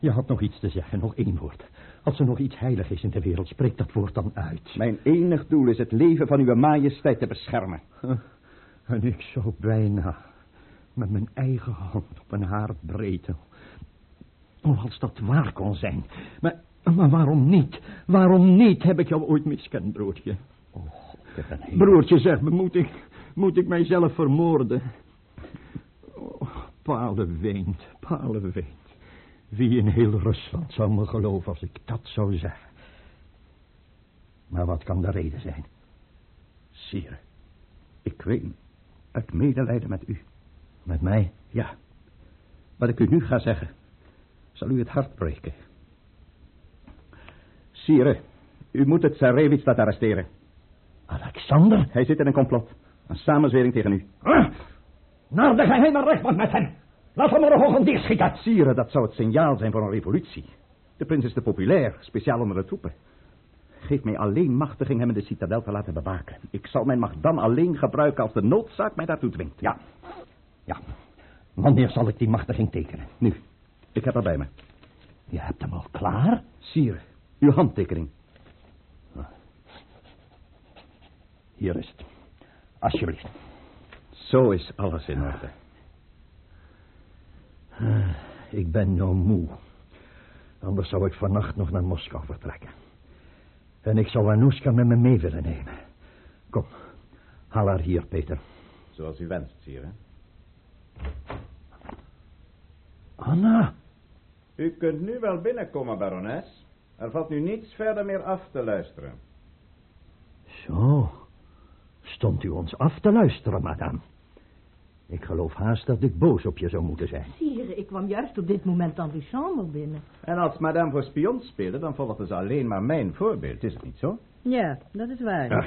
je had nog iets te zeggen, nog één woord. Als er nog iets heilig is in de wereld, spreek dat woord dan uit. Mijn enig doel is het leven van uw majesteit te beschermen. (laughs) En ik zou bijna met mijn eigen hand op een haarbreedte... Oh, als dat waar kon zijn. Maar, maar waarom niet? Waarom niet heb ik jou ooit miskend, broertje? Oh, Broertje, zeg me, moet ik, moet ik mijzelf vermoorden? Oh, palen weent, palen weent. Wie in heel Rusland zou me geloven als ik dat zou zeggen? Maar wat kan de reden zijn? Sire, ik weet uit medelijden met u. Met mij? Ja. Wat ik u nu ga zeggen, zal u het hart breken. Sire, u moet het Tsarevits laten arresteren. Alexander? Hij zit in een complot. Een samenzwering tegen u. Naar de geheime rechtbank met hem. Laat hem morgen ochtend schieten. Sire, dat zou het signaal zijn voor een revolutie. De prins is te populair, speciaal onder de troepen. Geef mij alleen machtiging hem in de citadel te laten bewaken. Ik zal mijn macht dan alleen gebruiken als de noodzaak mij daartoe dwingt. Ja, ja. Wanneer zal ik die machtiging tekenen? Nu, ik heb haar bij me. Je hebt hem al klaar? Sire, uw handtekening. Hier is het. Alsjeblieft. Zo is alles in orde. Uh, ik ben nou moe. Anders zou ik vannacht nog naar Moskou vertrekken. En ik zou Anoushka met me mee willen nemen. Kom, haal haar hier, Peter. Zoals u wenst, sire. Anna. U kunt nu wel binnenkomen, barones. Er valt nu niets verder meer af te luisteren. Zo. Stond u ons af te luisteren, madame? Ik geloof haast dat ik boos op je zou moeten zijn. Sire, ik kwam juist op dit moment aan de chambre binnen. En als madame voor spion speelde, dan volgde ze alleen maar mijn voorbeeld. Is het niet zo? Ja, dat is waar. Ah,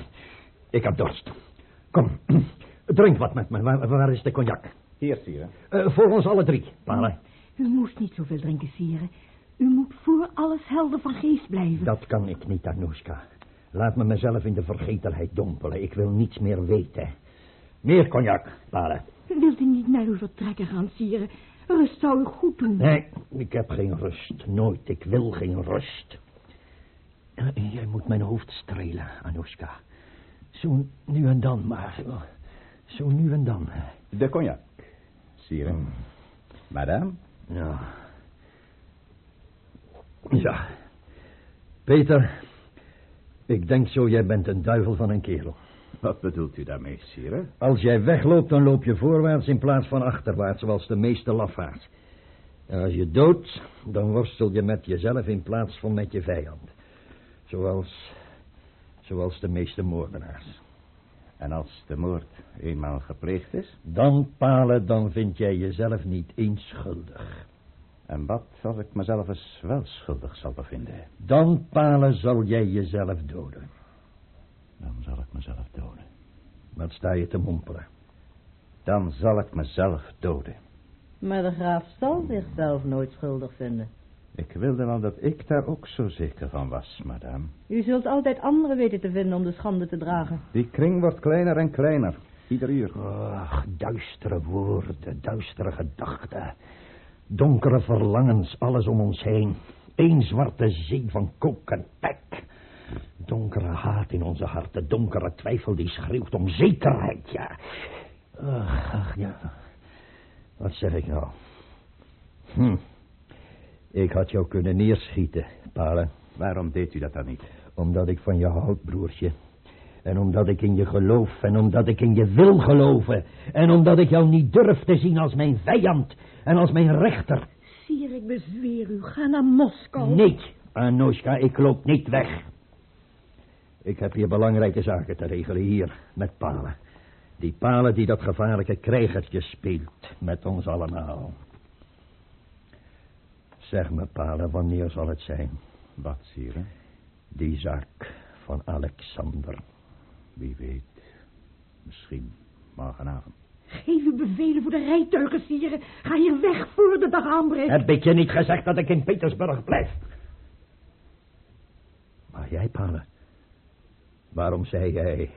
ik heb dorst. Kom, (clears throat) drink wat met me. Waar, waar is de cognac? Hier, sire. Uh, voor ons alle drie, Palen. U moest niet zoveel drinken, sire. U moet voor alles helder van geest blijven. Dat kan ik niet, Anoushka. Laat me mezelf in de vergetelheid dompelen. Ik wil niets meer weten. Meer cognac, Palen. Wilt u niet naar uw vertrekken gaan, sire? Rust zou u goed doen. Nee, ik heb geen rust. Nooit. Ik wil geen rust. Eh, jij moet mijn hoofd strelen, Anoushka. Zo nu en dan maar. Zo nu en dan. De cognac, sire. Madame? Ja. Ja. Peter, ik denk zo, jij bent een duivel van een kerel. Wat bedoelt u daarmee, sire? Als jij wegloopt, dan loop je voorwaarts in plaats van achterwaarts, zoals de meeste lafaards. En als je doodt, dan worstel je met jezelf in plaats van met je vijand. Zoals, zoals de meeste moordenaars. En als de moord eenmaal gepleegd is? Dan, Palen, dan vind jij jezelf niet eens schuldig. En wat als ik mezelf eens wel schuldig zal bevinden? Dan, Palen, zal jij jezelf doden. Dan zal ik mezelf doden. Wat sta je te mompelen? Dan zal ik mezelf doden. Maar de graaf zal zichzelf nooit schuldig vinden. Ik wilde wel dat ik daar ook zo zeker van was, madame. U zult altijd anderen weten te vinden om de schande te dragen. Die kring wordt kleiner en kleiner, ieder uur. Ach, duistere woorden, duistere gedachten. Donkere verlangens, alles om ons heen. Eén zwarte zee van kook en pek. Donkere haat in onze harten, donkere twijfel die schreeuwt om zekerheid, ja. Ach, ach, ja. Wat zeg ik nou? Hm. Ik had jou kunnen neerschieten, Palen. Waarom deed u dat dan niet? Omdat ik van je houd, broertje. En omdat ik in je geloof. En omdat ik in je wil geloven. En omdat ik jou niet durf te zien als mijn vijand. En als mijn rechter. Sier, ik bezweer u. Ga naar Moskou. Nee, Anoshka, ik loop niet weg. Ik heb hier belangrijke zaken te regelen hier, met Palen. Die Palen die dat gevaarlijke krijgertje speelt, met ons allemaal. Zeg me, Palen, wanneer zal het zijn? Wat, sire? Die zaak van Alexander. Wie weet. Misschien morgenavond. Geef uw bevelen voor de rijtuigen, sire. Ga hier weg voor de dag aanbreekt. Heb ik je niet gezegd dat ik in Petersburg blijf? Maar jij, Palen, waarom zei jij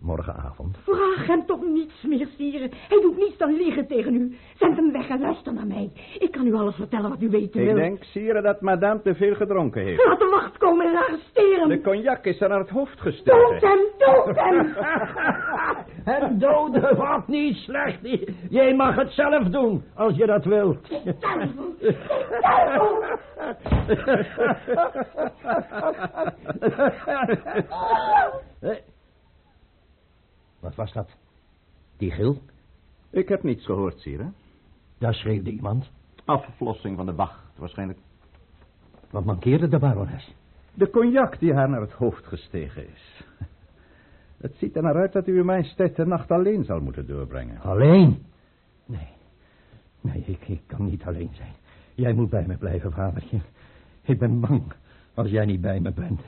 morgenavond? Vraag hem toch niets meer, sire. Hij doet niets dan liegen tegen u. Zend hem weg en luister naar mij. Ik kan u alles vertellen wat u weten Ik wil. denk, sire, dat madame te veel gedronken heeft. Laat de wacht komen en arresteer hem. De cognac is er naar het hoofd Dood gestoken. hem, dood hem. (laughs) En doden wat niet slecht. Jij mag het zelf doen, als je dat wilt. Duivel, duivel. (laughs) (laughs) Wat was dat? Die gil? Ik heb niets gehoord, sire. Daar schreeuwde iemand. Aflossing van de wacht, waarschijnlijk. Wat mankeerde de barones? De cognac die haar naar het hoofd gestegen is. Het ziet er naar uit dat u in majesteit de nacht alleen zal moeten doorbrengen. Alleen? Nee. Nee, ik, ik kan niet alleen zijn. Jij moet bij me blijven, vadertje. Ik ben bang als jij niet bij me bent.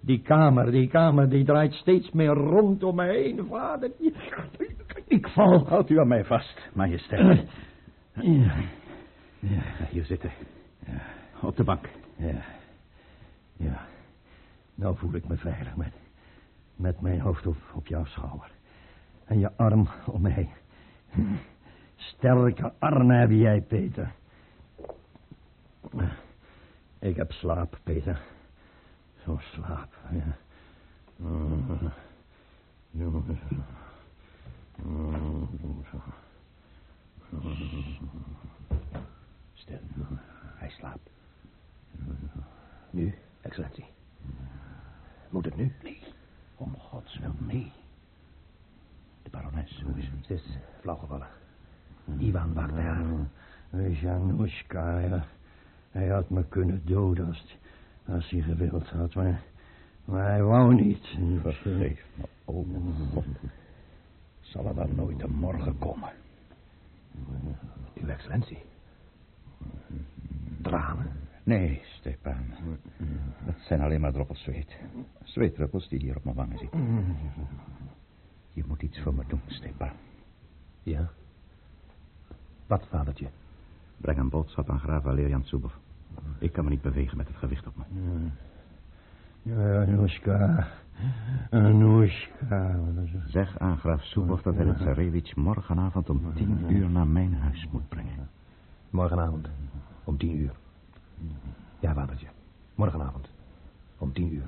Die kamer, die kamer, die draait steeds meer rond om me heen, vader. Ik val. Houdt u aan mij vast, majesteit. Ja. Ja, hier zitten. Op de bank. Ja. Ja. Nou voel ik me veilig met, met mijn hoofd op, op jouw schouder. En je arm om me heen. Sterke armen heb jij, Peter. Ik heb slaap, Peter. Zo slaap, ja. Stil. Hij slaapt. Nu, excellentie. Moet het nu? Nee. Om gods wil, nee. De barones, hoe is het? Ze is flauwgevallen. Ivan bij haar. Januszka, ja. Hij had me kunnen doden als, als hij gewild had, maar, maar hij wou niet. Vergeef me, o God. Zal er dan nooit een morgen komen? excellentie. Tranen? Nee, Stepan. Dat zijn alleen maar druppels zweet. Zweetdruppels die hier op mijn wangen zitten. Je moet iets voor me doen, Stepan. Ja? Wat, vadertje? Breng een boodschap aan graaf Valerian Zubov. Ik kan me niet bewegen met het gewicht op me. Ja, Anushka. Anushka. Zeg aan graaf Zubov dat hij Tsarevich morgenavond om tien uur naar mijn huis moet brengen. Morgenavond. Om tien uur. Ja, vadertje. Morgenavond. Om tien uur.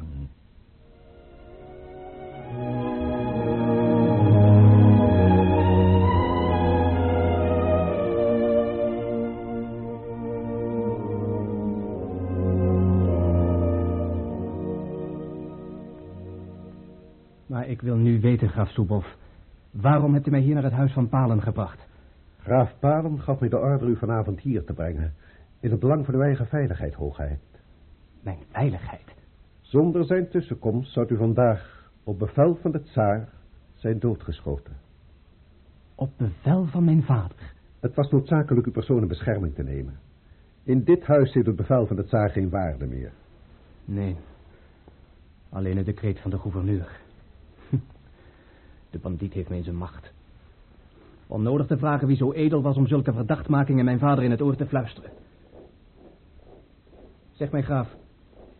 Ik wil nu weten, graaf Soebov. Waarom hebt u mij hier naar het huis van Palen gebracht? Graaf Palen gaf mij de order u vanavond hier te brengen. In het belang van uw eigen veiligheid, hoogheid. Mijn veiligheid? Zonder zijn tussenkomst zou u vandaag op bevel van de tsaar zijn doodgeschoten. Op bevel van mijn vader? Het was noodzakelijk uw persoon in bescherming te nemen. In dit huis heeft het bevel van de tsaar geen waarde meer. Nee. Alleen het decreet van de gouverneur. De bandiet heeft mij in zijn macht. Onnodig te vragen wie zo edel was om zulke verdachtmakingen mijn vader in het oor te fluisteren. Zeg mij, graaf,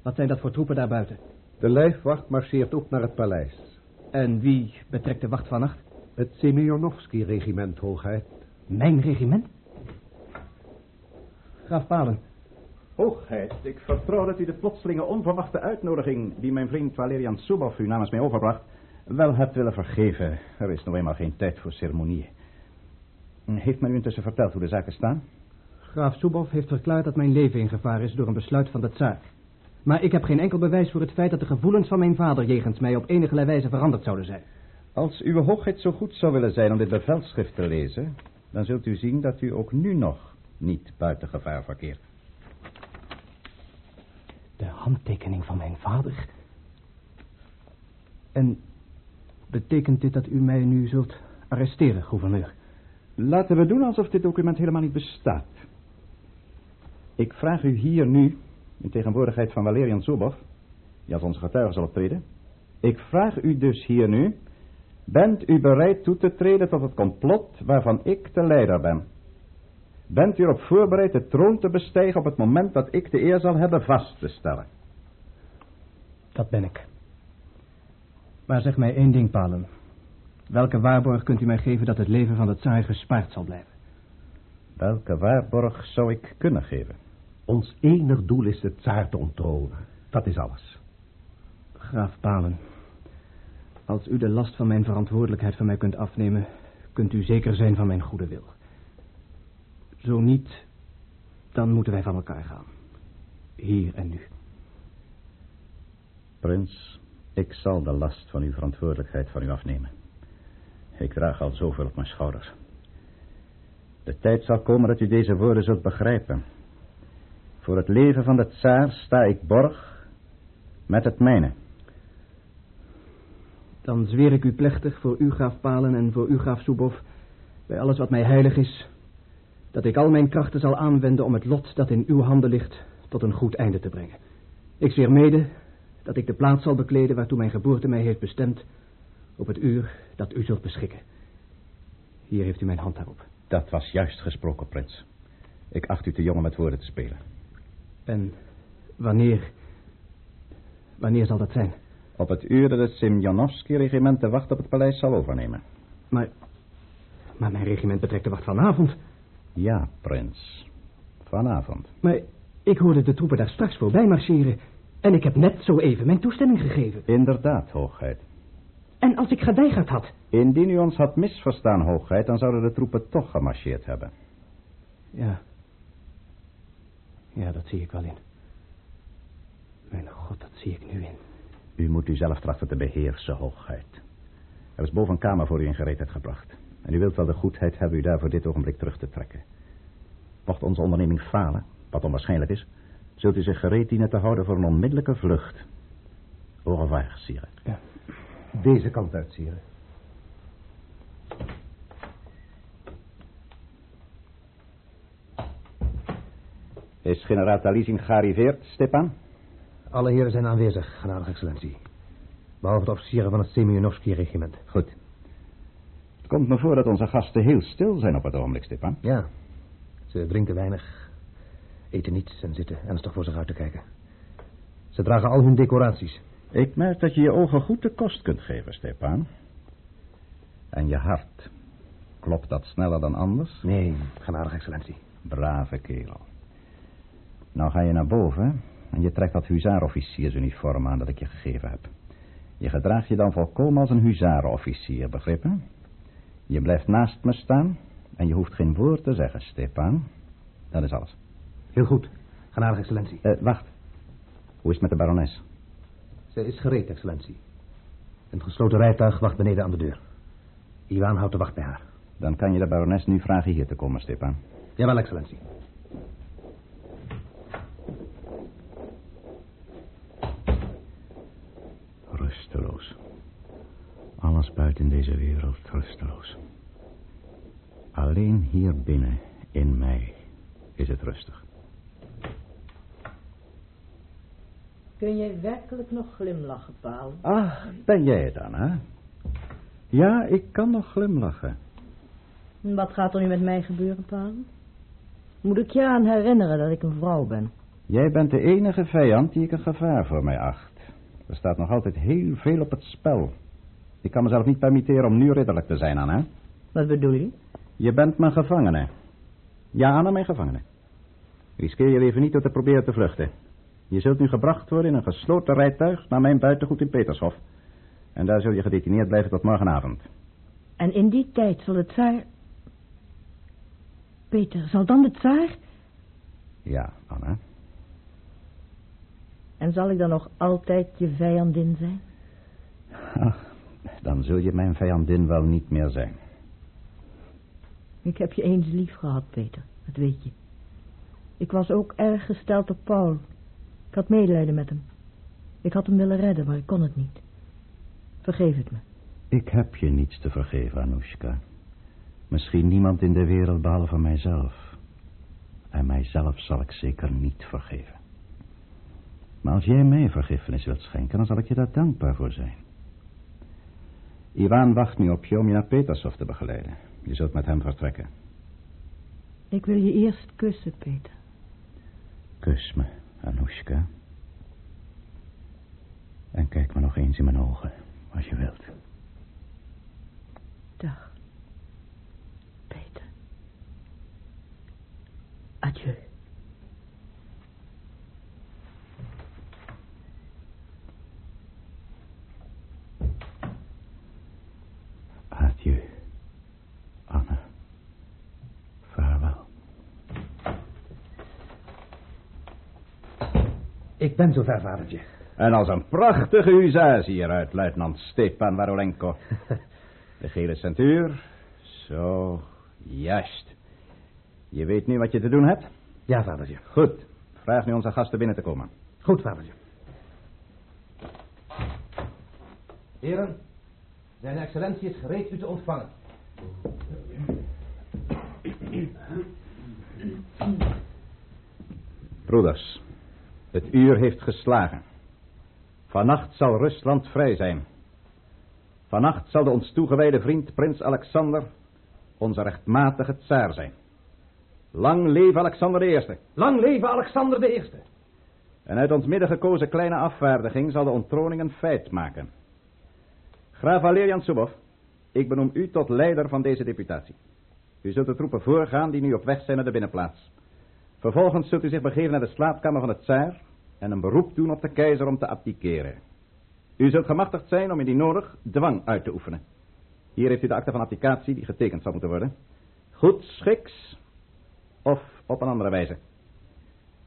wat zijn dat voor troepen daarbuiten? De lijfwacht marcheert ook naar het paleis. En wie betrekt de wacht vannacht? Het Semyonovski-regiment, hoogheid. Mijn regiment? Graaf Palen. Hoogheid, ik vertrouw dat u de plotselinge onverwachte uitnodiging... die mijn vriend Valerian Subov u namens mij overbracht... wel hebt willen vergeven. Er is nog eenmaal geen tijd voor ceremonieën. Heeft men u intussen verteld hoe de zaken staan? Graaf Subov heeft verklaard dat mijn leven in gevaar is door een besluit van de tsaar. Maar ik heb geen enkel bewijs voor het feit dat de gevoelens van mijn vader jegens mij op enige wijze veranderd zouden zijn. Als uw hoogheid zo goed zou willen zijn om dit bevelschrift te lezen, dan zult u zien dat u ook nu nog niet buiten gevaar verkeert. De handtekening van mijn vader. En betekent dit dat u mij nu zult arresteren, gouverneur? Laten we doen alsof dit document helemaal niet bestaat. Ik vraag u hier nu, in tegenwoordigheid van Valerian Zubov, die als onze getuige zal optreden. Ik vraag u dus hier nu, bent u bereid toe te treden tot het complot waarvan ik de leider ben? Bent u erop voorbereid de troon te bestijgen op het moment dat ik de eer zal hebben vast te stellen? Dat ben ik. Maar zeg mij één ding, Palen. Welke waarborg kunt u mij geven dat het leven van de tsaar gespaard zal blijven? Welke waarborg zou ik kunnen geven? Ons enig doel is de tsaar te onttronen. Dat is alles. Graaf Palen, als u de last van mijn verantwoordelijkheid van mij kunt afnemen, kunt u zeker zijn van mijn goede wil. Zo niet, dan moeten wij van elkaar gaan. Hier en nu. Prins, ik zal de last van uw verantwoordelijkheid van u afnemen. Ik draag al zoveel op mijn schouders. De tijd zal komen dat u deze woorden zult begrijpen. Voor het leven van de tsaar sta ik borg met het mijne. Dan zweer ik u plechtig voor u, graaf Palen, en voor u, graaf Soebov, bij alles wat mij heilig is, dat ik al mijn krachten zal aanwenden om het lot dat in uw handen ligt tot een goed einde te brengen. Ik zweer mede dat ik de plaats zal bekleden waartoe mijn geboorte mij heeft bestemd, op het uur dat u zult beschikken. Hier heeft u mijn hand daarop. Dat was juist gesproken, prins. Ik acht u te jong om met woorden te spelen. En wanneer... Wanneer zal dat zijn? Op het uur dat het Semyonovski-regiment de wacht op het paleis zal overnemen. Maar... Maar mijn regiment betrekt de wacht vanavond. Ja, prins. Vanavond. Maar ik hoorde de troepen daar straks voorbij marcheren. En ik heb net zo even mijn toestemming gegeven. Inderdaad, hoogheid. En als ik geweigerd had? Indien u ons had misverstaan, hoogheid, dan zouden de troepen toch gemarcheerd hebben. Ja. Ja, dat zie ik wel in. Mijn god, dat zie ik nu in. U moet uzelf trachten te beheersen, hoogheid. Er is boven een kamer voor u in gereedheid gebracht. En u wilt wel de goedheid hebben u daar voor dit ogenblik terug te trekken. Mocht onze onderneming falen, wat onwaarschijnlijk is... zult u zich gereed dienen te houden voor een onmiddellijke vlucht. Au revoir, sire. Ja. Deze kant uit, sire. Is generaal Talizin gearriveerd, Stepan? Alle heren zijn aanwezig, genadige excellentie. Behalve de officieren van het Semyonovski-regiment. Goed. Het komt me voor dat onze gasten heel stil zijn op het ogenblik, Stepan. Ja. Ze drinken weinig, eten niets en zitten ernstig voor zich uit te kijken. Ze dragen al hun decoraties. Ik merk dat je je ogen goed de kost kunt geven, Stepan. En je hart. Klopt dat sneller dan anders? Nee, genadige excellentie. Brave kerel. Nou ga je naar boven en je trekt dat huzaarofficiersuniform aan dat ik je gegeven heb. Je gedraagt je dan volkomen als een huzarenofficier, begrepen? Je blijft naast me staan en je hoeft geen woord te zeggen, Stepan. Dat is alles. Heel goed, genadige excellentie. Uh, wacht. Hoe is het met de barones? Zij is gereed, excellentie. Een gesloten rijtuig wacht beneden aan de deur. Iwan houdt de wacht bij haar. Dan kan je de barones nu vragen hier te komen, Stepan. Jawel, excellentie. Rusteloos. Alles buiten deze wereld rusteloos. Alleen hier binnen, in mij, is het rustig. Kun je werkelijk nog glimlachen, Paul? Ah, ben jij het dan, hè? Ja, ik kan nog glimlachen. Wat gaat er nu met mij gebeuren, Paul? Moet ik je aan herinneren dat ik een vrouw ben? Jij bent de enige vijand die ik een gevaar voor mij acht. Er staat nog altijd heel veel op het spel. Ik kan mezelf niet permitteren om nu ridderlijk te zijn, Anna. Wat bedoel je? Je bent mijn gevangene. Ja, Anna, mijn gevangene. Riskeer je leven niet door te proberen te vluchten. Je zult nu gebracht worden in een gesloten rijtuig naar mijn buitengoed in Petershof. En daar zul je gedetineerd blijven tot morgenavond. En in die tijd zal het tsaar... Peter, zal dan de tsaar... Ja, Anna. En zal ik dan nog altijd je vijandin zijn? Ach, dan zul je mijn vijandin wel niet meer zijn. Ik heb je eens lief gehad, Peter. Dat weet je. Ik was ook erg gesteld op Paul. Ik had medelijden met hem. Ik had hem willen redden, maar ik kon het niet. Vergeef het me. Ik heb je niets te vergeven, Anoushka. Misschien niemand in de wereld behalve mijzelf. En mijzelf zal ik zeker niet vergeven. Maar als jij mij vergiffenis wilt schenken, dan zal ik je daar dankbaar voor zijn. Iwan wacht nu op je om je naar Petershof te begeleiden. Je zult met hem vertrekken. Ik wil je eerst kussen, Peter. Kus me, Anoushka. En kijk me nog eens in mijn ogen, als je wilt. Dag. Peter. Adieu Anne. Vaarwel. Ik ben zover, vadertje. En als een prachtige huzaar zie je eruit, luitenant Stepan Warolenko. (laughs) De gele centuur. Zo, juist. Je weet nu wat je te doen hebt? Ja, vadertje. Goed. Vraag nu onze gasten binnen te komen. Goed, vadertje. Heren, zijn excellentie is gereed u te ontvangen. Broeders, het uur heeft geslagen. Vannacht zal Rusland vrij zijn. Vannacht zal de ons toegewijde vriend prins Alexander onze rechtmatige tsaar zijn. Lang leven Alexander I. Lang leven Alexander I. En uit ons midden gekozen kleine afvaardiging zal de onttroning een feit maken. Graaf Valerian Subov, ik benoem u tot leider van deze deputatie. U zult de troepen voorgaan die nu op weg zijn naar de binnenplaats. Vervolgens zult u zich begeven naar de slaapkamer van het tsaar en een beroep doen op de keizer om te abdiceren. U zult gemachtigd zijn om indien nodig dwang uit te oefenen. Hier heeft u de akte van abdicatie die getekend zal moeten worden. Goed schiks of op een andere wijze.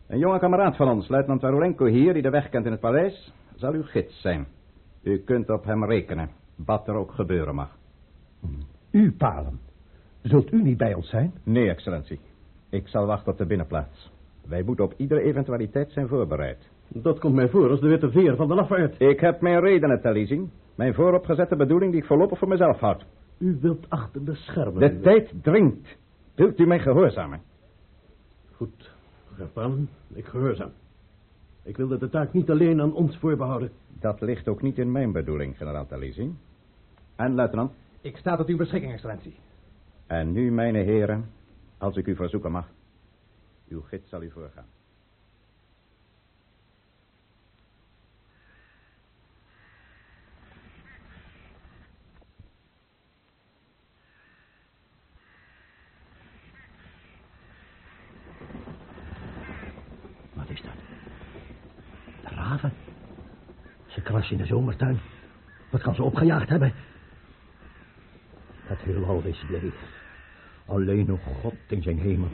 Een jonge kameraad van ons, luitenant Warolenko hier, die de weg kent in het paleis, zal uw gids zijn. U kunt op hem rekenen, wat er ook gebeuren mag. U, Palen, zult u niet bij ons zijn? Nee, excellentie. Ik zal wachten op de binnenplaats. Wij moeten op iedere eventualiteit zijn voorbereid. Dat komt mij voor als de witte veer van de lafaard. Ik heb mijn redenen, Taliesin. Mijn vooropgezette bedoeling die ik voorlopig voor mezelf houd. U wilt achter de schermen... De tijd dringt. Wilt u mij gehoorzamen? Goed, Graaf Palen, ik gehoorzaam. Ik wilde de taak niet alleen aan ons voorbehouden. Dat ligt ook niet in mijn bedoeling, generaal Talisi. En, luitenant? Ik sta tot uw beschikking, excellentie. En nu, mijn heren, als ik u verzoeken mag. Uw gids zal u voorgaan. Wat is dat? De raven. Ze krassen in de zomertuin. Wat kan ze opgejaagd hebben? Het heelal is leeg. Alleen nog God in zijn hemel.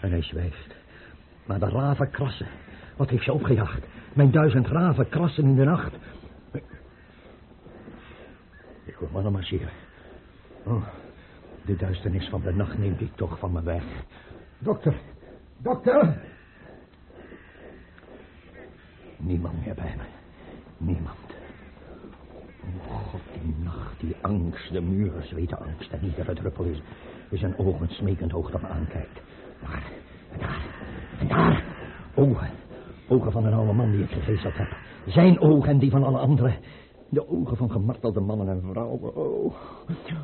En hij zwijgt. Maar de raven krassen. Wat heeft ze opgejaagd? Mijn duizend raven krassen in de nacht. Ik hoor mannen marcheren. Oh, de duisternis van de nacht neemt die toch van me weg. Dokter, dokter! Niemand meer bij me. Niemand. Die angst, de muren zweten angst en iedere druppel is, is een ogen smekend hoog dat aankijkt. Daar, en daar, daar. Ogen. Ogen van een oude man die ik gegezeld heb. Zijn ogen en die van alle anderen. De ogen van gemartelde mannen en vrouwen. Oh,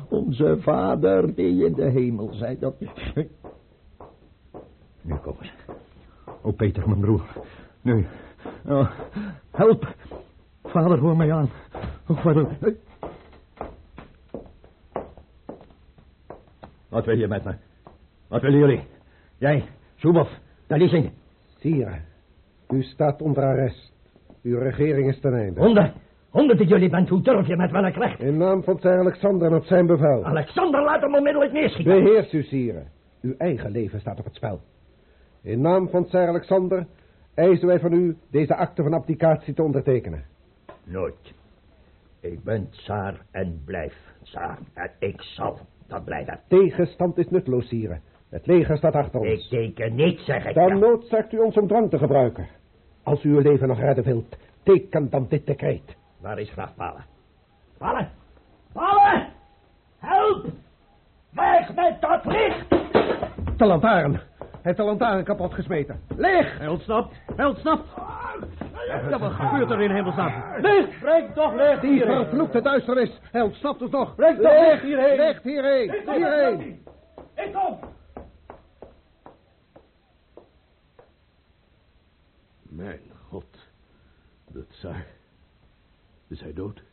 onze vader die in de hemel zei dat... Nu komen ze. Oh, Peter, mijn broer. Nu. Oh, help. Vader, hoor mij aan. Oh, vader. Wat wil je met me? Wat willen jullie? Jij, Zubov, daar is in. Sire, u staat onder arrest. Uw regering is ten einde. Honden, honden die jullie bent, hoe durf je met welk recht? In naam van Tsar Alexander en op zijn bevel. Alexander, laat hem onmiddellijk neerschieten. Beheers u, sire. Uw eigen leven staat op het spel. In naam van Tsar Alexander eisen wij van u deze akte van abdicatie te ondertekenen. Nooit. Ik ben tsaar en blijf tsaar. En ik zal dat blijven. Tegenstand is nutteloos, sire. Het leger staat achter ons. Ik teken niet, zeg ik. Dan ja. noodzaakt u ons om dwang te gebruiken. Als u uw leven nog redden wilt, teken dan dit decreet. Waar is graaf Palen? Palen! Palen! Help! Weg met dat licht! De lantaarn. Heeft de lantaarn kapot gesmeten. Leeg! Hij ontsnapt. Hij ontsnapt. Ja, wat gebeurt er in hemelsnaam? Licht! Breng toch licht Die hierheen. vervloekte duisternis. Hij ontsnapt ons nog. Breng toch licht hierheen. Licht hierheen. Hierheen. Ik kom. Mijn god. De tsaar. Is hij dood?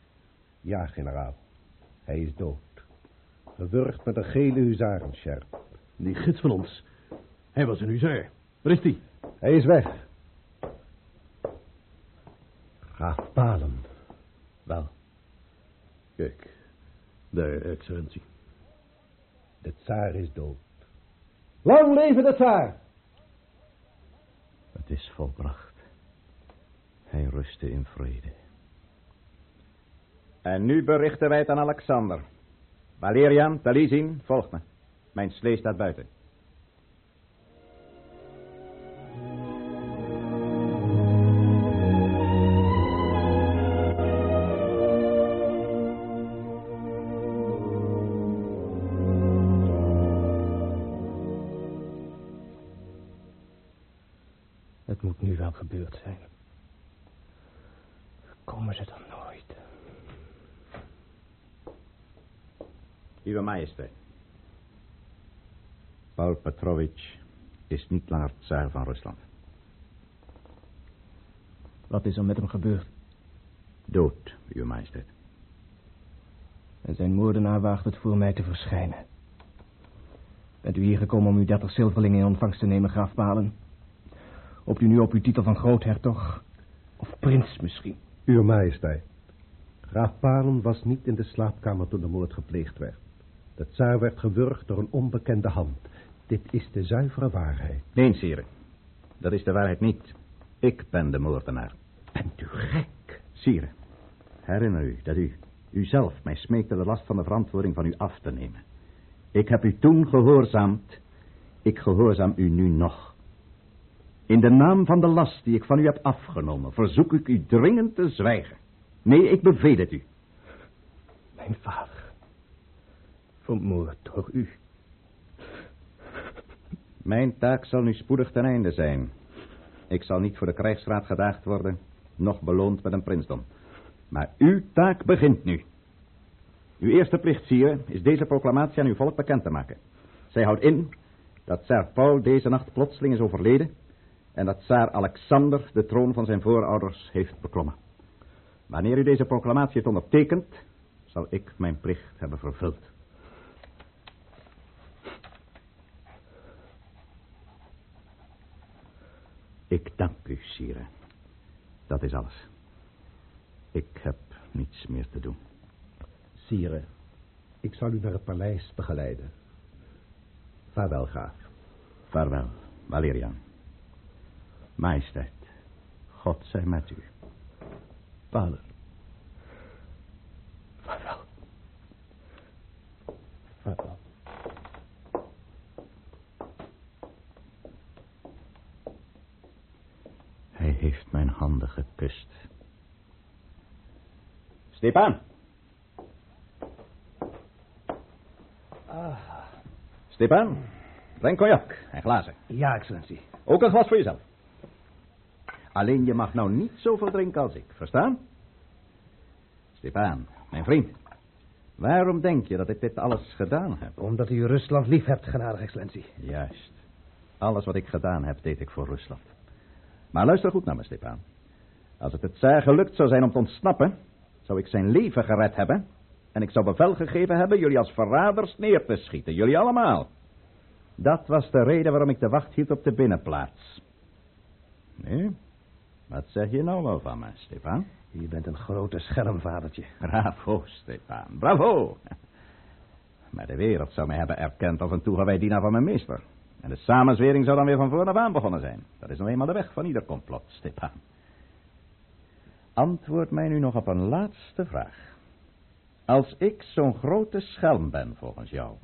Ja, generaal. Hij is dood. Gewurgd met een gele huzarensjerp. Die gids van ons. Hij was een huzaar. Waar is die? Hij is weg. Graaf Palen. Wel, Kijk. Daar, excellentie. de tsaar is dood. Lang leven de tsaar! Het is volbracht. Hij rustte in vrede. En nu berichten wij het aan Alexander. Valerian, Talizin, volg me. Mijn slee staat buiten. Majesteit. Paul Petrovich is niet langer tsaar van Rusland. Wat is er met hem gebeurd? Dood, uw majesteit. En zijn moordenaar waagt het voor mij te verschijnen. Bent u hier gekomen om uw dertig zilverlingen in ontvangst te nemen, graaf Palen? Op u nu op uw titel van groothertog? Of prins misschien? Uw majesteit. Graaf Palen was niet in de slaapkamer toen de moord gepleegd werd. De tsaar werd gewurgd door een onbekende hand. Dit is de zuivere waarheid. Nee, sire. Dat is de waarheid niet. Ik ben de moordenaar. Bent u gek? Sire, herinner u dat u, u zelf mij smeekte de last van de verantwoording van u af te nemen. Ik heb u toen gehoorzaamd. Ik gehoorzaam u nu nog. In de naam van de last die ik van u heb afgenomen, verzoek ik u dringend te zwijgen. Nee, ik beveel het u. Mijn vader. Vermoord door u. Mijn taak zal nu spoedig ten einde zijn, Ik zal niet voor de krijgsraad gedaagd worden, nog beloond met een prinsdom. Maar uw taak begint nu. Uw eerste plicht, sire, is deze proclamatie aan uw volk bekend te maken. Zij houdt in dat Tsaar Paul deze nacht plotseling is overleden en dat Tsaar Alexander de troon van zijn voorouders heeft beklommen. Wanneer u deze proclamatie heeft ondertekend, zal ik mijn plicht hebben vervuld. Ik dank u, sire. Dat is alles. Ik heb niets meer te doen. Sire, ik zal u naar het paleis begeleiden. Vaarwel, graaf. Vaarwel, Valerian. Majesteit, God zij met u. Vader. Vaarwel. Vaarwel. Hij heeft mijn handen gekust. Stepan! Ah. Stepan, breng cognac en glazen. Ja, excellentie. Ook een glas voor jezelf. Alleen je mag nou niet zoveel drinken als ik, verstaan? Stepan, mijn vriend. Waarom denk je dat ik dit alles gedaan heb? Omdat u Rusland lief hebt, genadige excellentie. Juist. Alles wat ik gedaan heb, deed ik voor Rusland. Maar luister goed naar me, Stepan. Als het het Tsaar gelukt zou zijn om te ontsnappen, zou ik zijn leven gered hebben. En ik zou bevel gegeven hebben jullie als verraders neer te schieten. Jullie allemaal. Dat was de reden waarom ik de wacht hield op de binnenplaats. Nu, wat zeg je nou wel van me, Stepan? U bent een grote schermvadertje. Bravo, Stepan, bravo. Maar de wereld zou mij hebben erkend als een toegewijd dienaar van mijn meester. En de samenzwering zou dan weer van voor af aan begonnen zijn. Dat is nou eenmaal de weg van ieder complot, Stepan. Antwoord mij nu nog op een laatste vraag. Als ik zo'n grote schelm ben volgens jou,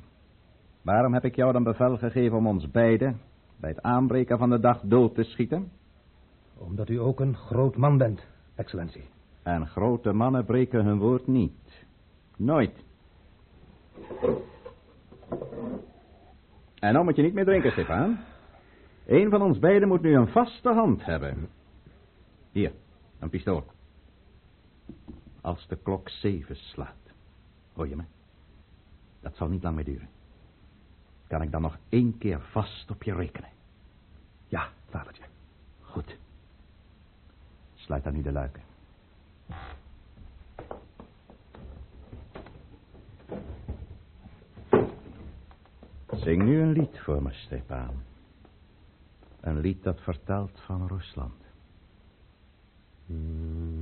waarom heb ik jou dan bevel gegeven om ons beiden bij het aanbreken van de dag dood te schieten? Omdat u ook een groot man bent, excellentie. En grote mannen breken hun woord niet. Nooit. En nou moet je niet meer drinken, Stefan. Eén van ons beiden moet nu een vaste hand hebben. Hier, een pistool. Als de klok zeven slaat. Hoor je me? Dat zal niet lang meer duren. Kan ik dan nog één keer vast op je rekenen? Ja, vadertje. Goed. Sluit dan nu de luiken. Zing nu een lied voor me, Stepan. Een lied dat vertelt van Rusland. Mm.